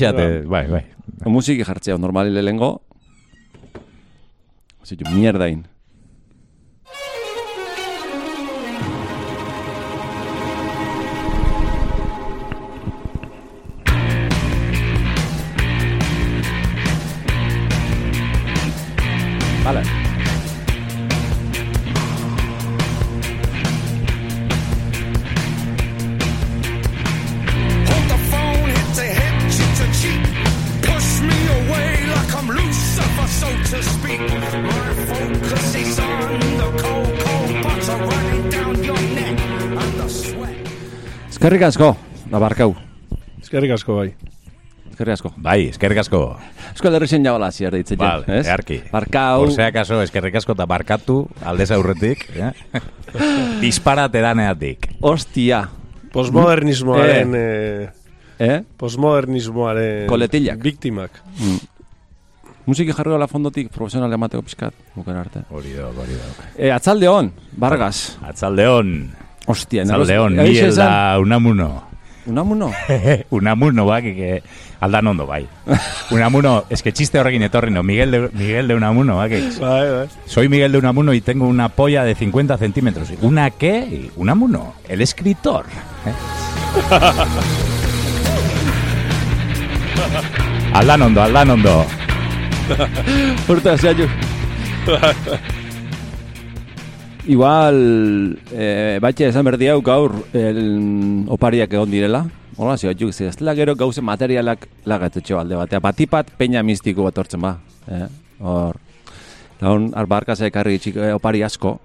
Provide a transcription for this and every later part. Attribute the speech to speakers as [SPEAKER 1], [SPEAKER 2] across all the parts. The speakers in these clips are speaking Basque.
[SPEAKER 1] Jate, bai, bai.
[SPEAKER 2] Musiki jartzea, normali lehengo. Zitu, mierdain. Vale. Eskerrik asko, nabarkau.
[SPEAKER 3] Eskerrik asko bai.
[SPEAKER 2] Eskerrik asko.
[SPEAKER 1] Bai, eskerrik asko.
[SPEAKER 2] Euskal Herri zen jabala ziar ditzen,
[SPEAKER 1] Bal,
[SPEAKER 2] ez?
[SPEAKER 1] earki.
[SPEAKER 2] Barkau.
[SPEAKER 1] Por sea caso, eskerrik asko eta barkatu aldez aurretik. Eh? Disparate daneatik.
[SPEAKER 2] Ostia.
[SPEAKER 3] Postmodernismoaren... Eh.
[SPEAKER 2] Eh?
[SPEAKER 3] Postmodernismoaren...
[SPEAKER 2] Koletillak.
[SPEAKER 3] Biktimak.
[SPEAKER 2] Musiki jarri la fondotik profesional emateko pizkat, buken arte.
[SPEAKER 1] Hori do, hori do.
[SPEAKER 2] E, atzalde hon, Vargas.
[SPEAKER 1] Atzaldeon.
[SPEAKER 2] Hostia,
[SPEAKER 1] Atzaldeon,
[SPEAKER 2] nagoz-
[SPEAKER 1] ni da unamuno.
[SPEAKER 2] Unamuno?
[SPEAKER 1] Unamuno, bak, que aldan ondo, bai. Unamuno, es que chiste horrekin etorri, no, Miguel de, Miguel de Unamuno.
[SPEAKER 3] Bai, bai.
[SPEAKER 1] Soy Miguel de Unamuno y tengo una polla de 50 centímetros. ¿Una qué? Unamuno, el escritor. ¿eh? aldan ondo, aldan ondo.
[SPEAKER 2] Horta, zaitu. Igual, eh, batxe esan berdi hau gaur el, opariak egon direla. Hola, zio, juk, ez dela gero gauze materialak lagatetxo alde batea. Batipat peña mistiko bat hortzen ba. Eh? Hor, laun arbarkasa ekarri txik, eh, opari asko.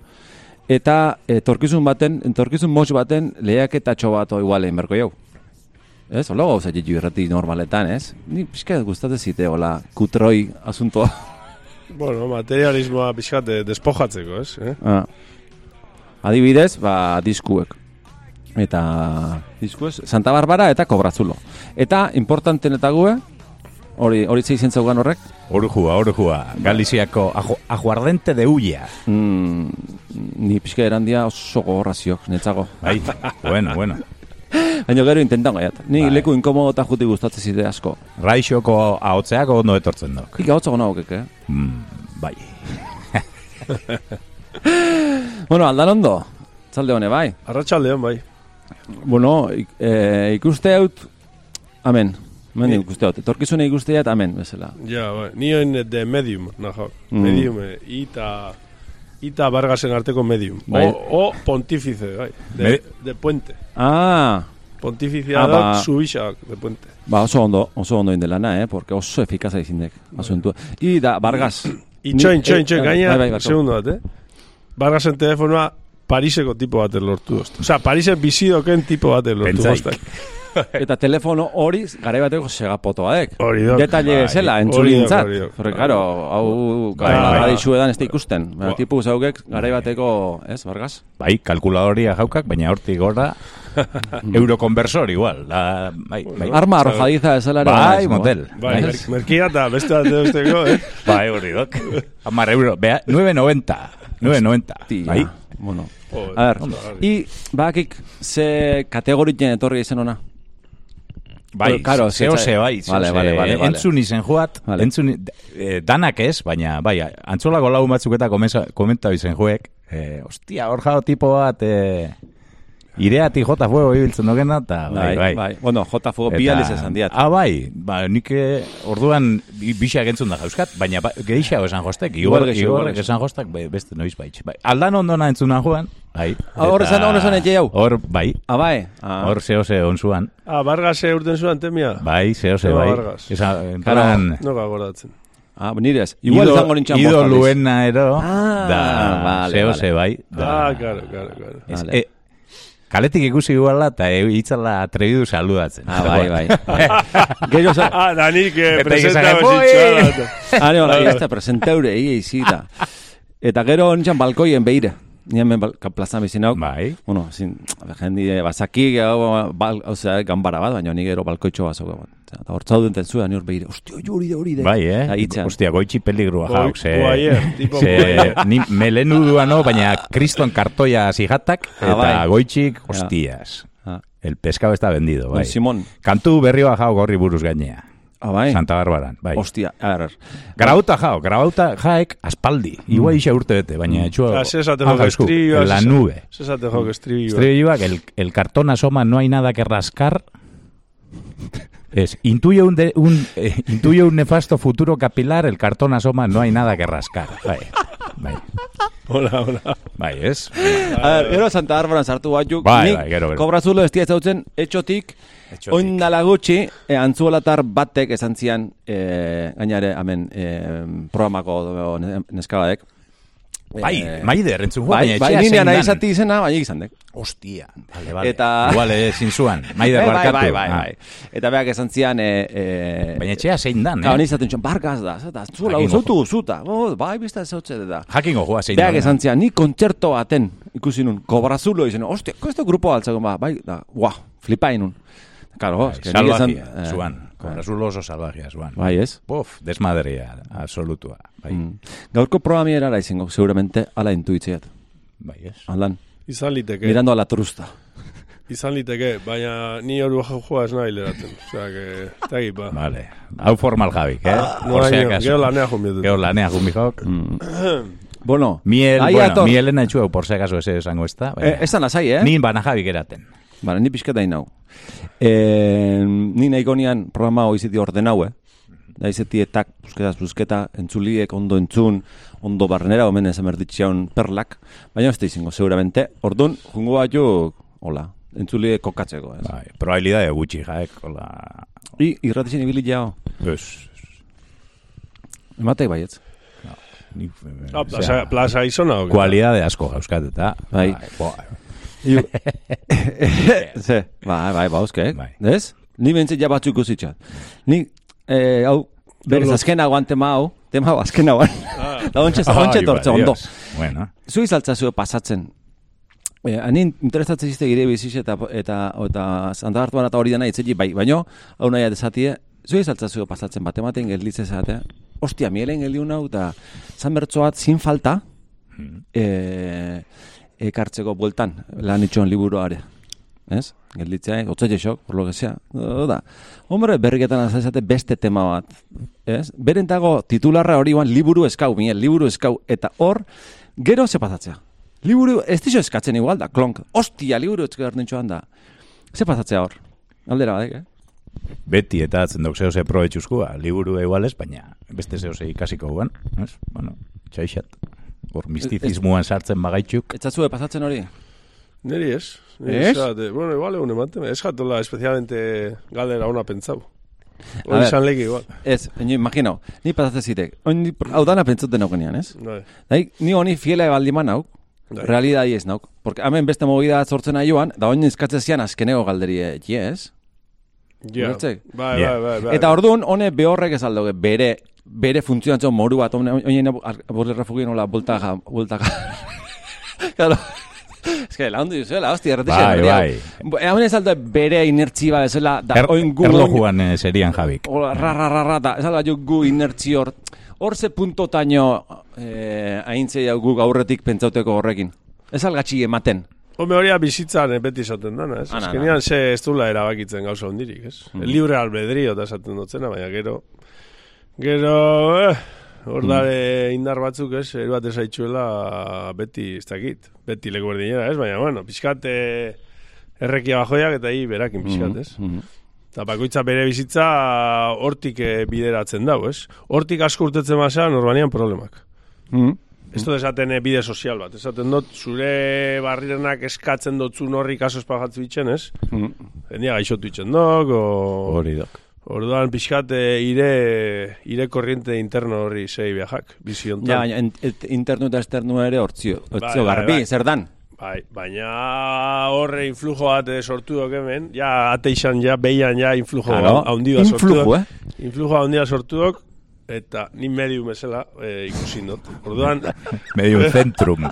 [SPEAKER 2] Eta etorkizun baten, etorkizun mos baten lehiaketatxo bat igual egin berko jau. Ez, hola gauza jitu irrati normaletan, ez? Ni pixka gustatzen zite, hola, kutroi asuntoa.
[SPEAKER 3] Bueno, materialismoa pixkat eh, despojatzeko, ez? Eh?
[SPEAKER 2] Ah. Adibidez, ba, diskuek. Eta diskuez, Santa Barbara eta Kobrazulo. Eta importanten eta gue, hori hori zeizen zaugan horrek,
[SPEAKER 1] Orujua, orujua. Galiziako ajo, ajuardente de ulla.
[SPEAKER 2] mm, ni pixka erandia oso gogorra ziok, netzago.
[SPEAKER 1] Bai, bueno, bueno.
[SPEAKER 2] Baina gero intentan gaiat. Ni
[SPEAKER 1] Bai.
[SPEAKER 2] leku inkomodo eta juti gustatzen zide asko.
[SPEAKER 1] Raixoko ahotzeak ondo etortzen dok.
[SPEAKER 2] Ika hotza gona hokek, eh?
[SPEAKER 1] Mm, bai.
[SPEAKER 2] Bueno, aldan ondo, zalde hone, bai.
[SPEAKER 3] Arratxaldeon, bai.
[SPEAKER 2] Bueno, ik, e, ikuste haut, amen.
[SPEAKER 3] Ni-
[SPEAKER 2] ikuste haut, etorkizune ikuste haut, amen, bezala.
[SPEAKER 3] Ja, bai. Ni oin de medium, naho.
[SPEAKER 2] Mm.
[SPEAKER 3] Medium, eh, ita... Ita Vargasen arteko medium.
[SPEAKER 2] Bai.
[SPEAKER 3] O, o pontífice, bai. De,
[SPEAKER 1] Medi-
[SPEAKER 3] de puente.
[SPEAKER 2] Ah,
[SPEAKER 3] Pontificia
[SPEAKER 2] Ah, ba.
[SPEAKER 3] subixak de puente.
[SPEAKER 2] ba oso ondo, oso ondo indelana, eh, porque oso efikaza izindek, asuntua. I da, Vargas.
[SPEAKER 3] Itxoin,
[SPEAKER 2] Ni-
[SPEAKER 3] itxoin,
[SPEAKER 2] eh,
[SPEAKER 3] itxoin,
[SPEAKER 2] bai,
[SPEAKER 3] gaina,
[SPEAKER 2] bai, bai, barkatu.
[SPEAKER 3] segundo bat, eh? Vargasen telefonoa Pariseko tipo baten lortu doztu. Osea, Parisen bizidoken tipo baten lortu
[SPEAKER 1] Pentsaik.
[SPEAKER 2] Eta telefono hori, gara bateko segapotoaek.
[SPEAKER 3] Hori dok.
[SPEAKER 2] Detalle
[SPEAKER 1] Bai,
[SPEAKER 2] bezala,
[SPEAKER 3] hori
[SPEAKER 2] entzulintzat.
[SPEAKER 3] dok.
[SPEAKER 2] Porque, claro, hau,
[SPEAKER 1] Bai,
[SPEAKER 2] gara,
[SPEAKER 1] bai.
[SPEAKER 2] edan ez da ikusten. Baina,
[SPEAKER 3] Ba.
[SPEAKER 2] tipu zaukek, gara bateko, ez, Vargas?
[SPEAKER 1] Bai, kalkuladoria jaukak, baina hortik gora eurokonversor igual. Da, bai, bai.
[SPEAKER 2] Arma arrojadiza ezala ere.
[SPEAKER 1] Bai, motel.
[SPEAKER 3] Bai,
[SPEAKER 1] Bai.
[SPEAKER 3] mer merkia eta beste bat eusteko, eh?
[SPEAKER 1] Bai, hori dok. Amar euro. Bea, 9.90. 9.90.
[SPEAKER 2] Tia,
[SPEAKER 1] Bai.
[SPEAKER 2] Bueno.
[SPEAKER 3] Joder,
[SPEAKER 2] A ver,
[SPEAKER 3] ondo,
[SPEAKER 2] i bakik ze kategorien etorri izen ona?
[SPEAKER 1] Bai,
[SPEAKER 2] claro,
[SPEAKER 1] zeo
[SPEAKER 2] ze-
[SPEAKER 1] ze bai.
[SPEAKER 2] Vale, vale,
[SPEAKER 1] ze.
[SPEAKER 2] vale, vale.
[SPEAKER 1] Entzun izen joat,
[SPEAKER 2] Vale.
[SPEAKER 1] entzun, eh, danak ez, baina, bai, antzolako lau batzuk eta komenta izen joek, eh, ostia, hor jao tipo bat, eh, ireati jota fuego ibiltzen dogena, eta bai, bai.
[SPEAKER 2] bai. Bueno, J Fuego
[SPEAKER 1] Eta-
[SPEAKER 2] bi aliz esan diat.
[SPEAKER 1] Ah, bai, ba, nik eh, orduan bi- bixa gentzun da jauzkat, baina ba, gehiago esan jostek,
[SPEAKER 2] Igual igual
[SPEAKER 1] esan jostak, bai, beste noiz baitx. Bai, aldan ondona entzuna joan, bai.
[SPEAKER 2] Ah, hor esan- hor esan etxe hau?
[SPEAKER 1] Hor, bai,
[SPEAKER 2] Ah, bai. Ah.
[SPEAKER 1] hor zeo ze onzuan,
[SPEAKER 3] Ah, Vargase urten zuen temia?
[SPEAKER 1] bai, zeo ze, bai.
[SPEAKER 3] Vargas.
[SPEAKER 1] Esa, en
[SPEAKER 2] Claro.
[SPEAKER 1] plan,
[SPEAKER 3] No akordatzen.
[SPEAKER 2] Ah, nirez. Igual izango nintxan
[SPEAKER 1] ido luena ero,
[SPEAKER 2] Ah,
[SPEAKER 1] da,
[SPEAKER 2] vale,
[SPEAKER 1] zeo
[SPEAKER 2] vale.
[SPEAKER 1] ze, bai. Da,
[SPEAKER 3] Ah, claro, claro, claro.
[SPEAKER 1] Ez,
[SPEAKER 2] Vale.
[SPEAKER 1] e, kaletik ikusi iguala, eta e, itzala atrebidu saludatzen.
[SPEAKER 2] Ah, bai, bai. Gero za...
[SPEAKER 3] Ah, da nik eh, presenta
[SPEAKER 1] izan,
[SPEAKER 3] bezitxoa.
[SPEAKER 2] Ah, ne, hola, ez da, presenteure, egi izita. Eta gero nintzen balkoien behire. Ni hemen plazan bizinauk.
[SPEAKER 1] Bai.
[SPEAKER 2] Bueno, sin, jendi, eh, bazaki, gero, bal, osea, ganbara bat, baina ni gero balkoitxo bat zauka bat. Eta hortzau duten zuen, ni hor behire. Ostia, hori da, hori da.
[SPEAKER 1] Bai, eh?
[SPEAKER 2] Hitzean.
[SPEAKER 1] Ostia, goitxi peligrua
[SPEAKER 3] Goi-
[SPEAKER 1] jauk, ze...
[SPEAKER 3] guaier, tipo
[SPEAKER 1] ze
[SPEAKER 3] guaier.
[SPEAKER 1] ni melenudua no, baina kriston kartoia zijatak,
[SPEAKER 2] Ah,
[SPEAKER 1] eta
[SPEAKER 2] bai.
[SPEAKER 1] goitxik, hostias.
[SPEAKER 2] Ah.
[SPEAKER 1] El pescado está vendido,
[SPEAKER 2] Bai. Simon.
[SPEAKER 1] Kantu berri bat jau gorri buruz gainea.
[SPEAKER 2] Ah, bai.
[SPEAKER 1] Santa Barbaran, bai.
[SPEAKER 2] Ostia, a ver.
[SPEAKER 1] Grauta jao, grauta jaek aspaldi. Igual ixe urte bete, baina etxua...
[SPEAKER 3] Ah, se esate
[SPEAKER 1] Ah,
[SPEAKER 3] jok
[SPEAKER 1] esku,
[SPEAKER 3] estribilloa.
[SPEAKER 1] en La nube.
[SPEAKER 3] Se esate jok estribilloa.
[SPEAKER 1] Estribilloak, el, el cartón asoma, no hay nada que rascar. Es, intuye un, de- un, eh, intuye un nefasto futuro capilar, el cartón asoma, no hay nada que rascar. Bai, bai,
[SPEAKER 3] Hola, hola.
[SPEAKER 1] bai, ez?
[SPEAKER 2] A ver, gero Santa Barbaran sartu batzuk.
[SPEAKER 1] Bai, bai, gero, gero.
[SPEAKER 2] Kobrazulo ez zautzen etxotik,
[SPEAKER 1] Etxotik.
[SPEAKER 2] oin dala gutxi, e, antzuolatar batek esan zian, e, gainare, hemen, e, programako do- ne- neskabadek.
[SPEAKER 1] Bai,
[SPEAKER 2] Eh,
[SPEAKER 1] maider, entzun
[SPEAKER 2] Bai, bai, ninean nahi izati izena, bai, izan dek.
[SPEAKER 1] Hostia, vale, vale.
[SPEAKER 2] Eta-
[SPEAKER 1] Igual ezin zuan, maider
[SPEAKER 2] bai, bai,
[SPEAKER 1] barkatu.
[SPEAKER 2] bai, bai,
[SPEAKER 1] Ah.
[SPEAKER 2] bai. Eta beak esan zian, e, e,
[SPEAKER 1] Baina etxea zein dan,
[SPEAKER 2] Gau,
[SPEAKER 1] eh?
[SPEAKER 2] ni izaten txon, barkaz da, zeta, zuela,
[SPEAKER 1] Jakingo
[SPEAKER 2] uzutu, zuta, oh, bai, bizta zautze da.
[SPEAKER 1] Jakingo joa zein dan.
[SPEAKER 2] esan zian, ni kontzerto baten, ikusi nun, kobrazulo izan, ostia, esto grupo altzako, ba, bai, da, guau, flipai nun. Claro, es que nik esan- eh,
[SPEAKER 1] zuan. Kobrazulo oso salvajia, zuan.
[SPEAKER 2] Bai, ez?
[SPEAKER 1] Bof, desmadrea, absolutua. Bai,
[SPEAKER 2] Mm. Gaurko programiera ara izango, seguramente, ala intuitzeat.
[SPEAKER 1] bai, ez?
[SPEAKER 2] Aldan,
[SPEAKER 3] Izan liteke.
[SPEAKER 2] mirando a la trusta.
[SPEAKER 3] Izan liteke, baina ni hori bajo joa ez nahi leratzen. Osea, que, eta ba.
[SPEAKER 1] Vale. Hau formal jabik, eh?
[SPEAKER 3] No,
[SPEAKER 1] si
[SPEAKER 3] baina,
[SPEAKER 1] acaso.
[SPEAKER 3] gero lanea jomietu.
[SPEAKER 1] Gero lanea jumijok.
[SPEAKER 2] Bueno,
[SPEAKER 1] Miel,
[SPEAKER 2] ahí
[SPEAKER 1] bueno,
[SPEAKER 2] ator.
[SPEAKER 1] mielen etxueu, por si acaso ese esango ez da.
[SPEAKER 2] Eh, esan lasai, eh?
[SPEAKER 1] Nin bana jabik eraten.
[SPEAKER 2] Vale, ni pixka dain Eh, ni nahi gonian programa hoi ziti ordenau, eh? Da izeti etak, busketa, busketa, entzuliek ondo entzun, ondo barnera, omen ez emerditxean perlak, baina ez da izango, seguramente. Ordun, jungo batu, hola, entzuliek kokatzeko, ez?
[SPEAKER 1] Bai, probabilidade gutxi, jaek, hola...
[SPEAKER 2] I, irratizien ibili jao,
[SPEAKER 1] Ez,
[SPEAKER 2] ematek baietz.
[SPEAKER 1] ni,
[SPEAKER 3] Ah,
[SPEAKER 1] osea,
[SPEAKER 3] plaza, plaza izona, oke?
[SPEAKER 1] kualidade asko jauzkat, eta...
[SPEAKER 2] Bai.
[SPEAKER 1] boa,
[SPEAKER 2] Iu... Ze, bai, bai, bauzkek,
[SPEAKER 1] Bai.
[SPEAKER 2] ez? Ni bentzit ja batzuk ikusitxat. Ni, eh, hau, berez azken hauan tema hau, tema hau azken hauan. Da ontsa, ontsa
[SPEAKER 1] Ai,
[SPEAKER 2] tortze
[SPEAKER 1] ba,
[SPEAKER 2] ondo.
[SPEAKER 1] Bueno,
[SPEAKER 2] Zu izaltzazue pasatzen. Eh, anin interesatzen zizte gire biziz eta eta eta Santa Bartuan eta hori dena itzegi bai, baino hau nahi desatie, zu izaltzazue pasatzen bat ematen gelditze zate. Ostia, mielen geldiun hau eta zan bertsoat zin falta eh ekartzeko bueltan lan itxon liburuare. Ez? Gelditzea, otza jesok, por lo que sea. Da. Hombre, berriketan azazate beste tema bat. Ez? Beren dago titularra hori guan liburu eskau, miel, liburu eskau. Eta hor, gero ze pasatzea. Liburu, ez dixo eskatzen igual da, klonk. Ostia, liburu eskau da. Ze pasatzea hor? Aldera badek, eh?
[SPEAKER 1] beti eta atzen dok zehose probetxuzkoa, liburu igual ez, baina beste zehose ikasiko guan, ez? Bueno, txaixat. Hor mistizismuan sartzen bagaitxuk.
[SPEAKER 2] Etzatzue pasatzen hori?
[SPEAKER 3] Neri ez. Neri
[SPEAKER 2] Ez?
[SPEAKER 3] bueno, igual egun ematen. Ez jatola especialmente galdera ona pentsau. Hori izan leki igual.
[SPEAKER 2] Ez, eni, imagino, ni pasatzen zitek. Oin, ni- hau dana pentsuten aukenean, ez?
[SPEAKER 3] Bai.
[SPEAKER 2] Dai, ni honi fiela ebaldiman nauk,
[SPEAKER 3] Bai.
[SPEAKER 2] realidadi ez nauk. Porque hemen beste movida sortzen joan, da oin eskatzen zian azkeneko galderi, yes?
[SPEAKER 3] Ja. Bai,
[SPEAKER 1] Ja.
[SPEAKER 3] bai, bai, bai.
[SPEAKER 2] Eta orduan, hone behorrek ez aldoge, bere, bere funtzionatzen moru bat, oin borre refugien hola, bultaga, bultaga. claro. Ez que, laundu duzuela, hostia, erretixen.
[SPEAKER 1] Bai, bai.
[SPEAKER 2] Hemen ez aldo bere inertziba bezala, da,
[SPEAKER 1] Er,
[SPEAKER 2] oin gu...
[SPEAKER 1] erlojuan eh, serian jabik.
[SPEAKER 2] Hola, ra, ra, ra, ra, da, ez aldo gu inertzi hor, hor ze puntotaino eh, aintzei hau guk aurretik pentsauteko horrekin. Ez algatxi ematen.
[SPEAKER 3] Home horia bizitzan eh, beti esaten dana, ez?
[SPEAKER 2] Ana, ana.
[SPEAKER 3] Azkenean ze ez dula erabakitzen gauza hondirik, ez?
[SPEAKER 2] Mm.
[SPEAKER 3] Libre albedrio eta esaten dutzena, baina gero... Gero... Eh, hor dare indar batzuk, ez? Eru bat esaitzuela beti, ez dakit. Beti leku berdinera, ez? Baina, bueno, pixkat eh, errekia bajoiak eta hi berakin pixkat, ez?
[SPEAKER 2] Mhm.
[SPEAKER 3] Eta bakoitza bere bizitza hortik eh, bideratzen dau, ez? Hortik asko urtetzen basa, normalian problemak.
[SPEAKER 2] Mhm.
[SPEAKER 3] Ez dut esaten eh, bide sozial bat, esaten dut zure barrirenak eskatzen dotzun horri kaso espajatzu itxen, ez?
[SPEAKER 2] Mhm.
[SPEAKER 3] Jendia gaixotu itxen dok, o...
[SPEAKER 1] Hori dok.
[SPEAKER 3] Orduan pixkat eh, ire, ire korriente interno horri zei viajak, bizi
[SPEAKER 2] Ja,
[SPEAKER 3] hontan.
[SPEAKER 2] baina ent- internu eta externu ere hortzio,
[SPEAKER 3] Bai,
[SPEAKER 2] hortzio
[SPEAKER 3] bai,
[SPEAKER 2] garbi,
[SPEAKER 3] bai.
[SPEAKER 2] zer dan?
[SPEAKER 3] Bai, baina horre influjo bat eh, sortu dok hemen, ja ate izan ja, behian ja influjo
[SPEAKER 2] Claro,
[SPEAKER 3] haundi bat sortu
[SPEAKER 2] influjo,
[SPEAKER 3] dok.
[SPEAKER 2] eh?
[SPEAKER 3] Influjo handia sortu dok, eta ni medium bezala eh, ikusi dut. Orduan,
[SPEAKER 1] Medio zentrum.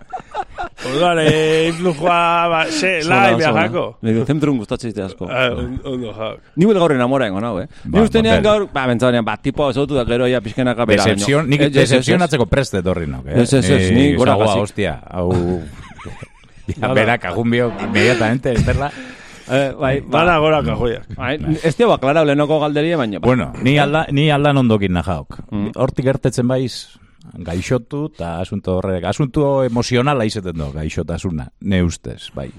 [SPEAKER 3] orduan eh, influjoa, ba, se, lai
[SPEAKER 2] zona.
[SPEAKER 3] viajako.
[SPEAKER 2] Medio zentrun gustatzen zite asko.
[SPEAKER 3] On- ondo jak.
[SPEAKER 2] Ni bel gaur enamora engo nau, eh? Ni
[SPEAKER 1] Ba,
[SPEAKER 2] ustenean
[SPEAKER 1] motel.
[SPEAKER 2] gaur, ba, ba, tipo ezotu da gero ja pixkenaka bera. baino.
[SPEAKER 1] Decepción, nik
[SPEAKER 2] Ez, ez, ez, ez.
[SPEAKER 1] decepcionatzeko preste etorri nok, eh?
[SPEAKER 2] Ez, ez, ez, ni gora gazik.
[SPEAKER 1] hostia, hau... Ja, berak agun bio inmediatamente, esterla.
[SPEAKER 2] Eh, bai,
[SPEAKER 3] Dana gora kajoiak.
[SPEAKER 2] Bai, ez dio aklarau lehenoko galderia, baina... ba.
[SPEAKER 1] Bueno, ni, alda, ni aldan ondokin najaok.
[SPEAKER 2] Mm.
[SPEAKER 1] Hortik gertetzen baiz, gaixotu eta asunto horrek. Asunto emozionala izaten do, gaixotasuna, ne ustez, bai.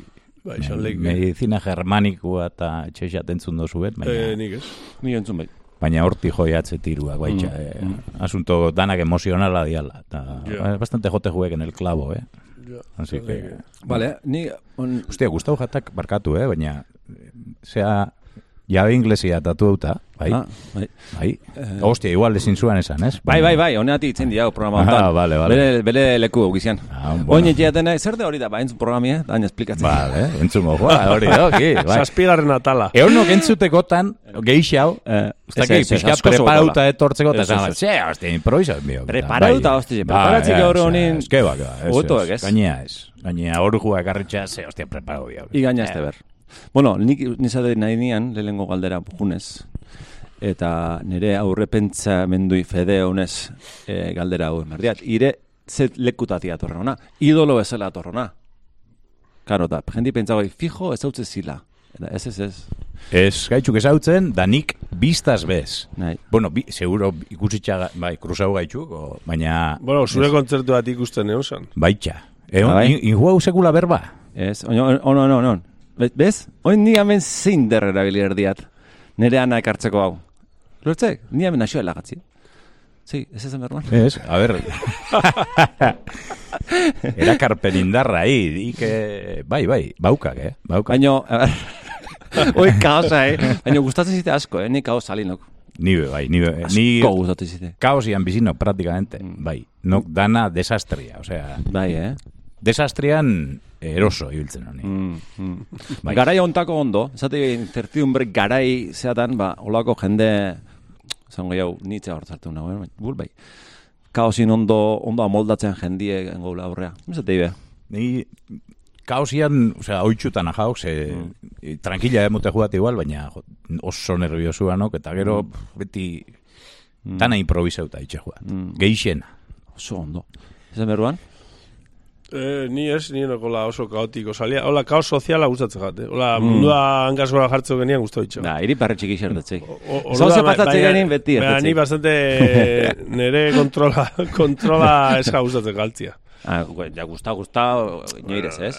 [SPEAKER 3] Bai, esan leik.
[SPEAKER 1] Medizina germanikua eta etxexat entzun dozuen, baina,
[SPEAKER 3] Eh, nik ez.
[SPEAKER 2] Ni entzun bai.
[SPEAKER 1] baina horti joiatze tiruak, baitxa.
[SPEAKER 2] Mm,
[SPEAKER 1] eh, asunto danak emozionala diala. Ta,
[SPEAKER 3] Ja.
[SPEAKER 1] Bastante jote juek en el clavo, eh.
[SPEAKER 3] Ja,
[SPEAKER 1] Así que...
[SPEAKER 2] Vale, ni... On...
[SPEAKER 1] Hostia, Gustavo Jatak barkatu, eh, baina... eh, Zea, jabe inglesia tatu euta, bai,
[SPEAKER 2] Ah, bai.
[SPEAKER 1] bai. Hostia, igual ezin zuen esan, ez?
[SPEAKER 2] Bai, bai, bai, honeatik itzen diau programa honetan.
[SPEAKER 1] Ah, vale, vale.
[SPEAKER 2] Bere, bere leku egizian.
[SPEAKER 1] Ah, bueno.
[SPEAKER 2] Oin etxeaten, zer de hori da, ba, entzun programia, da, hain esplikatzen.
[SPEAKER 1] Vale, entzumo, joa, hori doki, bai.
[SPEAKER 3] Zazpigarren atala.
[SPEAKER 1] Eonok entzutekotan, geixau,
[SPEAKER 2] Eh,
[SPEAKER 1] ez,
[SPEAKER 2] ez,
[SPEAKER 1] pixka preparauta etortzeko, eta zan,
[SPEAKER 2] ez, ez.
[SPEAKER 1] ze, hostia, improvisat mio.
[SPEAKER 2] Preparauta, hostia, preparatzeko hor honin-
[SPEAKER 1] Ez, que ba, que ba, ez,
[SPEAKER 2] Hobeto, ez?
[SPEAKER 1] Gainea ez. Gainea, hor jua ekarritxa, ze, hostia, preparau diau.
[SPEAKER 2] Igaina este ber. Bueno, nik nizade nahi nian, lehenengo galdera junez, eta nire aurre pentsamendui fede honez e, galdera hau emerdiat. Ire, ze lekutati atorrona, idolo bezala atorrona. Karo, eta jendi pentsagoi, fijo ez hautze zila. Eta ez ez ez,
[SPEAKER 1] Ez, gaitxuk ezautzen, da nik biztaz bez.
[SPEAKER 2] nahi.
[SPEAKER 1] Bueno, bi, seguro ikusitxa, bai, kruzau gaitxuk, o, baina...
[SPEAKER 3] Bueno, zure kontzertu bat ikusten egon zan.
[SPEAKER 1] Baitxa. Egon,
[SPEAKER 2] Ah, bai?
[SPEAKER 1] in, injua sekula berba.
[SPEAKER 2] Ez, oino, ono, ono, ono. Be- Bez? Oin ni hemen zein der erabili erdiat. Nere ana ekartzeko hau. Lortzek, ni hemen naxoa lagatzi. Sí, ez ezen berruan.
[SPEAKER 1] Ez, a ber... Erakarpen indarra, hi, ike... Bai, bai, baukak, eh? Baukak.
[SPEAKER 2] Baino, a ber, oi kaosa, eh? Baino gustatzen zite asko, eh? Ni kaos salinok.
[SPEAKER 1] Ni be, bai, ni be, ni...
[SPEAKER 2] Asko gustatzen zite.
[SPEAKER 1] Kaosian bizino, prácticamente,
[SPEAKER 2] Mm.
[SPEAKER 1] bai. No, dana desastria, osea...
[SPEAKER 2] Bai, eh?
[SPEAKER 1] Desastrian eroso ibiltzen honi.
[SPEAKER 2] Mm, mm.
[SPEAKER 1] Bai.
[SPEAKER 2] Garai ontako ondo, esate incertidumbre garai zeatan, ba, olako jende, zango jau, nitze hor zartu nago, eh? bul bai. Kaosin ondo, ondo amoldatzen jendie gengoela aurrea. Esate ibe.
[SPEAKER 1] Ni kaosian, osea, oitxutan ajauk, ze
[SPEAKER 2] Mm.
[SPEAKER 1] tranquila emote jugat igual, baina oso nerviosua nok, eta gero beti dana improvisauta itxe jugat.
[SPEAKER 2] Mm.
[SPEAKER 1] Geixena.
[SPEAKER 2] Oso ondo. Ezen berruan?
[SPEAKER 3] Eh, ni ez, ni nokola oso kaotiko salia. Hola, kaos soziala gustatzen jate. Hola, mundua hankasgora jartzeko genian guztu ditxo.
[SPEAKER 2] Da, iri parre txiki xertetzei.
[SPEAKER 3] O-
[SPEAKER 2] Zauze
[SPEAKER 3] orduan,
[SPEAKER 2] pasatzen genin beti
[SPEAKER 3] baina
[SPEAKER 2] ertetzei.
[SPEAKER 3] ni bastante nere kontrola, kontrola eska gustatzen galtzia.
[SPEAKER 2] Ah, ja, gusta, gusta, inoirez, ez?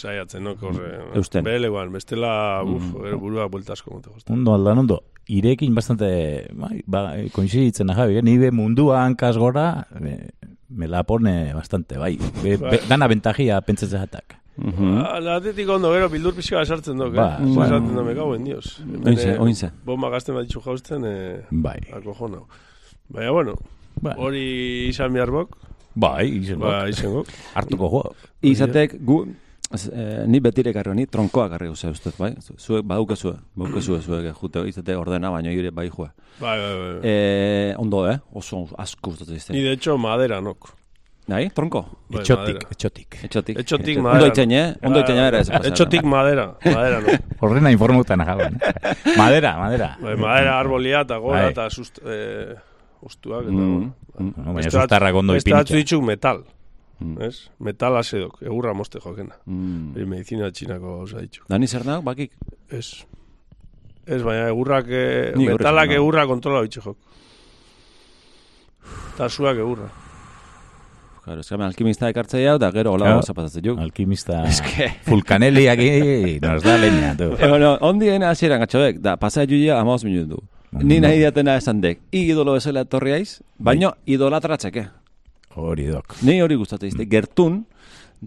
[SPEAKER 3] Saiatzen, no, korre.
[SPEAKER 2] Eusten.
[SPEAKER 3] Bere leguan, bestela, uf, gero burua buelta asko mote gustatzen.
[SPEAKER 1] Ondo aldan ondo. Irekin bastante, bai, ba, koinziditzen ajabi, eh? Nibe mundua hankaz gora, me, me la pone bastante, bai. Be, be, dana ventajia pentsatzen jatak.
[SPEAKER 2] Mhm.
[SPEAKER 3] Ah, La atetik ondo, gero bildur pixka esartzen dok,
[SPEAKER 1] Ba,
[SPEAKER 3] eh?
[SPEAKER 1] ba.
[SPEAKER 3] Esaten do, me cago en dios.
[SPEAKER 2] Oinze, oinze.
[SPEAKER 3] Bomba gazten bat ditxu jausten, eh,
[SPEAKER 1] Bai.
[SPEAKER 3] akojona. Baina, bueno,
[SPEAKER 1] Bai,
[SPEAKER 3] hori izan beharbok,
[SPEAKER 1] bai izen,
[SPEAKER 3] ba, izan gok.
[SPEAKER 1] hartuko jo.
[SPEAKER 2] Izatek, gu, ez, eh, ni betire karri honi, tronkoa karri guze ustez, bai? Zu- Zuek badaukezue, badaukezue zuek jute, izate ordena, baino ire bai jue.
[SPEAKER 3] Bai, bai, bai.
[SPEAKER 2] Eh, ondo, eh? Oso asko gustatzen
[SPEAKER 3] Ni
[SPEAKER 2] izte.
[SPEAKER 3] de hecho madera nok.
[SPEAKER 2] Nahi, tronko?
[SPEAKER 3] Bai,
[SPEAKER 1] Etxotik,
[SPEAKER 3] madera.
[SPEAKER 1] etxotik.
[SPEAKER 2] Etxotik.
[SPEAKER 3] Etxotik
[SPEAKER 2] Etxo-
[SPEAKER 3] madera.
[SPEAKER 2] Ondo itzen, eh? Ondo itzen ere ez. pasa.
[SPEAKER 3] Etxotik madera, madera nok.
[SPEAKER 1] Horrena informutan ajaban. Eh? madera, madera.
[SPEAKER 3] Bai, madera arbolia eta gora
[SPEAKER 1] Bai.
[SPEAKER 3] eta sust, eh, ostuak. Eta,
[SPEAKER 2] Mm,
[SPEAKER 3] bueno.
[SPEAKER 2] mm.
[SPEAKER 1] No, baina sustarrak ondo
[SPEAKER 3] beste batzu
[SPEAKER 1] ipinitza.
[SPEAKER 3] ditzuk metal,
[SPEAKER 2] Mm.
[SPEAKER 3] ez? Metal asedok, egurra moste jokena.
[SPEAKER 2] Mm.
[SPEAKER 3] Hori medizina txinako gauza ditzuk.
[SPEAKER 2] Dani zer nago, bakik?
[SPEAKER 3] Ez. Ez, baina egurrak, eh,
[SPEAKER 2] Ni
[SPEAKER 3] metalak
[SPEAKER 2] no.
[SPEAKER 3] egurra kontrola bitxe jok. Eta zuak egurra.
[SPEAKER 2] Claro, eskamen alkimista ekartzea da gero hola
[SPEAKER 1] Claro.
[SPEAKER 2] gauza pasatzen juk.
[SPEAKER 1] Alkimista...
[SPEAKER 2] que-
[SPEAKER 1] Fulcanelli aquí nos da leña, tu.
[SPEAKER 2] Eh, bueno, ondi dena hasieran gatxoek, da, pasa juia amaos minutu. Ni nahi diatena esan dek, i idolo bezala etorri aiz, baino idolatratzeke.
[SPEAKER 1] Hori dok.
[SPEAKER 2] Ni hori gustatzen izte, gertun,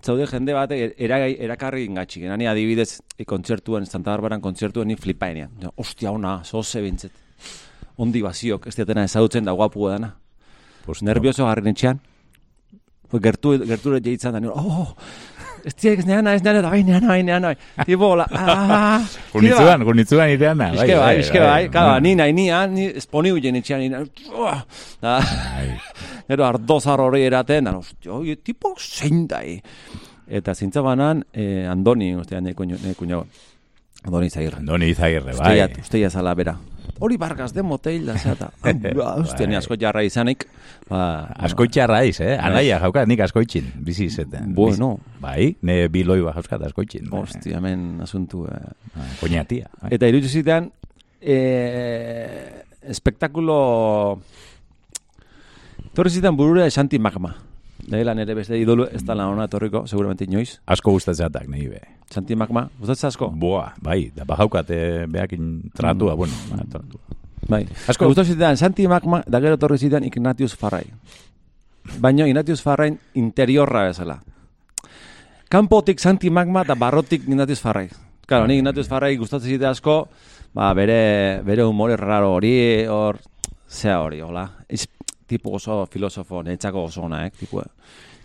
[SPEAKER 2] zaude jende bat eragai, erakarri ingatxik. Nani adibidez, e, kontzertuan, Santa Barbaran kontzertuan, ni flipaenean. Ja, Ostia, ona, zoze bintzet. Ondi baziok, ez diatena ezagutzen da guapu dana.
[SPEAKER 1] Pues
[SPEAKER 2] Nervioso garri nintxean. Pues gertu, gerture jeitzan da, nire, oh, ez tiek, ez neana, ez neana, da bai, neana, bai, neana, bai. Tipo, hola, ah,
[SPEAKER 1] Gunitzuan, gunitzuan ireana.
[SPEAKER 2] Eske bai, eske bai, claro, ni nahi nia, ni esponi huyen etxean, ni nahi, da, gero ardozar hori eraten, da, ostia, oie, tipo zein dai. Eta zintza banan, eh, Andoni, ostia, neko neko Andoni Zagirre.
[SPEAKER 1] Andoni Izagirre, bai.
[SPEAKER 2] Usteiat, usteia zala bera. Hori bargaz de motel, da, zeta. Hostia, ni asko jarra izanik. Ba,
[SPEAKER 1] Askoitxarra aiz, eh? Anaia jauka, nik askoitxin, bizi izetan.
[SPEAKER 2] Bueno.
[SPEAKER 1] Bai, ne biloi bat jauzkat askoitxin.
[SPEAKER 2] Hostia, hemen asuntu. Eh.
[SPEAKER 1] Ah, Koñatia. bai.
[SPEAKER 2] Eta iruditu zidan, eh, espektakulo... Torri zidan burura esanti magma. Dela nere beste idolu ez da ona etorriko, seguramente inoiz.
[SPEAKER 1] Asko gustatzeatak, nahi be.
[SPEAKER 2] Santi magma, gustatzen asko?
[SPEAKER 1] Boa, bai, da bajaukate behakin tratua, bueno, ba, tratua.
[SPEAKER 2] Bai.
[SPEAKER 1] Asko-
[SPEAKER 2] gustatzen zidan Santi magma, da gero torri zidan Ignatius Farrai. Baina Ignatius Farrain interiorra bezala. Kanpotik Santi magma eta barrotik Ignatius Farrai. Claro, ni Ignatius Farrai gustatzen zite asko, ba, bere, bere humore raro hori, hor, zea hori, hola. Ez, tipo oso filosofo, netzako oso ona, eh, tipo.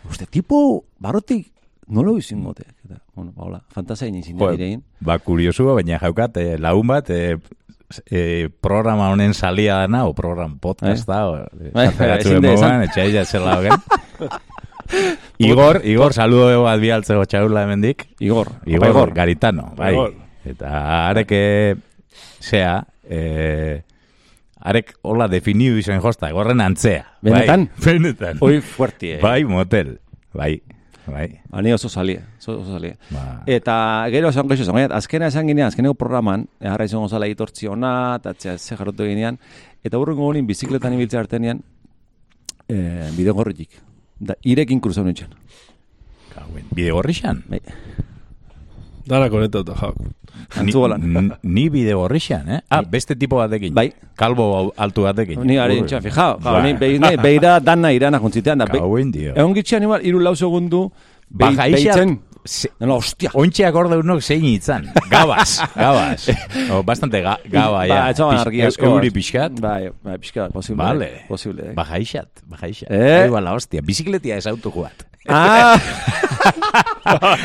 [SPEAKER 2] Uste, tipo, barrotik, nolo izingote. Eta, bueno, ba, hola, fantasia inizin
[SPEAKER 1] Jo,
[SPEAKER 2] direin.
[SPEAKER 1] Ba, kuriosua, baina jaukat, eh, lagun bat, eh, eh, programa honen salia dana, o program podcasta, o, eh,
[SPEAKER 2] ezin de
[SPEAKER 1] moduan, etxaila zela hogen. Igor, Igor, saludo bat bialtzeko txaula hemendik.
[SPEAKER 2] Igor,
[SPEAKER 1] Igor,
[SPEAKER 2] Igor.
[SPEAKER 1] Garitano, bai.
[SPEAKER 3] Igor.
[SPEAKER 1] Eta areke, zea, eh, arek hola definiu izen josta, Igorren antzea.
[SPEAKER 2] Benetan?
[SPEAKER 1] Bai, benetan.
[SPEAKER 2] Hoi fuerte, eh.
[SPEAKER 1] Bai, motel. Bai, bai.
[SPEAKER 2] Ani oso salie, oso, oso salie.
[SPEAKER 1] Ba.
[SPEAKER 2] Eta gero esan gaizu, esan azkena esan ginean, azkeneko programan, eharra izan gozala itortzi ona, eta ze jarrotu ginean, eta burrungo honin bizikletan ibiltzea artenean, e, bide gorritik. Da, irekin kruzau nintzen.
[SPEAKER 1] Gauen. Bide gorrixan?
[SPEAKER 2] Bai,
[SPEAKER 3] Dara konetauta, jau.
[SPEAKER 2] Antzugolan.
[SPEAKER 1] Ni, ni bide gorrixan, eh? Ah, beste tipo batekin.
[SPEAKER 2] Bai.
[SPEAKER 1] Kalbo altu batekin.
[SPEAKER 2] Ni gari nintzen, fijao,
[SPEAKER 1] Bai.
[SPEAKER 2] ni behi- ni behira dana irana juntzitean, da, be,
[SPEAKER 1] Gauen dio.
[SPEAKER 2] egon gitxean igual, iru lau segundu,
[SPEAKER 1] Baja
[SPEAKER 2] behitzen,
[SPEAKER 1] Se-
[SPEAKER 2] no, hostia,
[SPEAKER 1] Ontxe akorde unok zein itzan. Gabaz, gabaz. o, bastante ga, gaba, ja.
[SPEAKER 2] Ba, etxaban
[SPEAKER 1] Pix-
[SPEAKER 2] argi asko.
[SPEAKER 1] Euri pixkat.
[SPEAKER 2] Bai, bai, pixkat, posible.
[SPEAKER 1] Vale.
[SPEAKER 2] Posible. eh.
[SPEAKER 1] Bajaixat, bajaixat.
[SPEAKER 2] Eh?
[SPEAKER 1] Hori bala, hostia. Bizikletia ez auto juat.
[SPEAKER 2] Ah!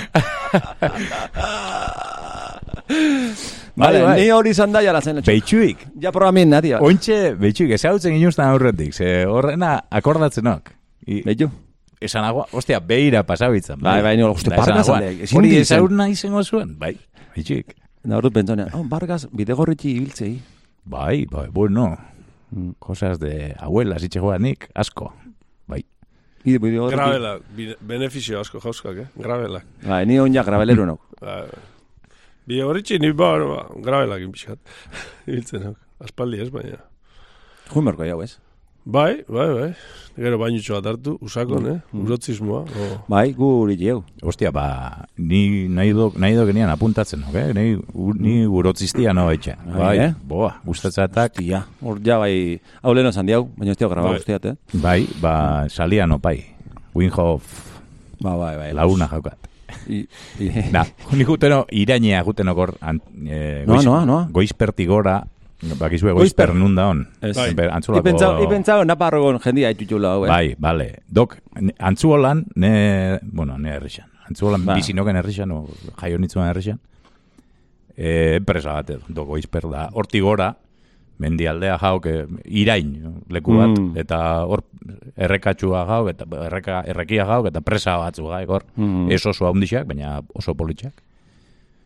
[SPEAKER 1] Bai,
[SPEAKER 2] Vale,
[SPEAKER 1] bai.
[SPEAKER 2] ni hori izan da jara zen. etxo.
[SPEAKER 1] Beitxuik.
[SPEAKER 2] Ja programin nadia.
[SPEAKER 1] Ontxe, beitxuik, ez hau zen inustan aurretik. Ze horrena akordatzenok. I,
[SPEAKER 2] Beitu.
[SPEAKER 1] esan agua, ostia, beira pasabitzen.
[SPEAKER 2] Bai, bai, ni uste,
[SPEAKER 1] Da esan
[SPEAKER 2] Vargas
[SPEAKER 1] agua,
[SPEAKER 2] aldeak, ezin
[SPEAKER 1] Hori
[SPEAKER 2] ditzen.
[SPEAKER 1] ezagun izango zuen, bai. Beitxuik.
[SPEAKER 2] Da hor dut pentsonean, oh, Vargas, bidegorritxi ibiltzei.
[SPEAKER 1] Bai, bai, bueno.
[SPEAKER 2] Mm.
[SPEAKER 1] Cosas de abuelas itxe nik, asko. Bai.
[SPEAKER 2] Bide, bidegorritxi.
[SPEAKER 3] Grabela, bide- benefizio asko jauzkak, eh? Grabela.
[SPEAKER 2] Bai, ni onja grabelero nok.
[SPEAKER 3] Bide horritxi, ni ba, ba, grabelak inpixat. Ibiltzen. Aspaldi ez, baina.
[SPEAKER 2] Juin berko jau, ez?
[SPEAKER 3] Bai, bai, bai. Gero bainutxo bat hartu, usakon, eh?
[SPEAKER 2] Mm.
[SPEAKER 3] Urotzismoa. O,
[SPEAKER 2] Bai, gu hori jau.
[SPEAKER 1] Ostia, ba, ni nahi do, nahi do genian apuntatzen, ok? Ni, u, ni urotziztia no etxe.
[SPEAKER 2] Bai,
[SPEAKER 1] Bai,
[SPEAKER 2] eh?
[SPEAKER 1] boa, gustatzatak.
[SPEAKER 2] Tia, hor ja bai, hau leheno zan diau, baina diau graba
[SPEAKER 3] Bai.
[SPEAKER 2] guztiat, eh?
[SPEAKER 1] Bai, ba, salia no pai. Winhof
[SPEAKER 2] Ba, bai, bai.
[SPEAKER 1] launa jaukat.
[SPEAKER 2] I, i,
[SPEAKER 1] Da, ni juteno, irainea jutenok hor, an, e,
[SPEAKER 2] Noa, noa, noa.
[SPEAKER 1] goizperti gora, bakizue
[SPEAKER 2] Goizper.
[SPEAKER 1] goizper nunda hon.
[SPEAKER 2] Ez.
[SPEAKER 3] Bai.
[SPEAKER 1] Antzolako...
[SPEAKER 2] Ipentzau, ipentzau, naparrogon jendia haitutxula hau, eh?
[SPEAKER 1] Bai, bale. Dok, antzuolan, ne, bueno, ne herrixan. Antzuolan
[SPEAKER 2] Ba.
[SPEAKER 1] bizinoken herrixan, o jaio nitzuen herrixan. E, enpresa bat, edo, dok goizper da. Horti gora, mendialdea jauk, e, irain leku bat,
[SPEAKER 2] Mm.
[SPEAKER 1] eta hor errekatxua jauk, eta erreka, errekia jauk, eta presa batzu gaik hor.
[SPEAKER 2] Mm.
[SPEAKER 1] Ez oso haundixak, baina oso politxak.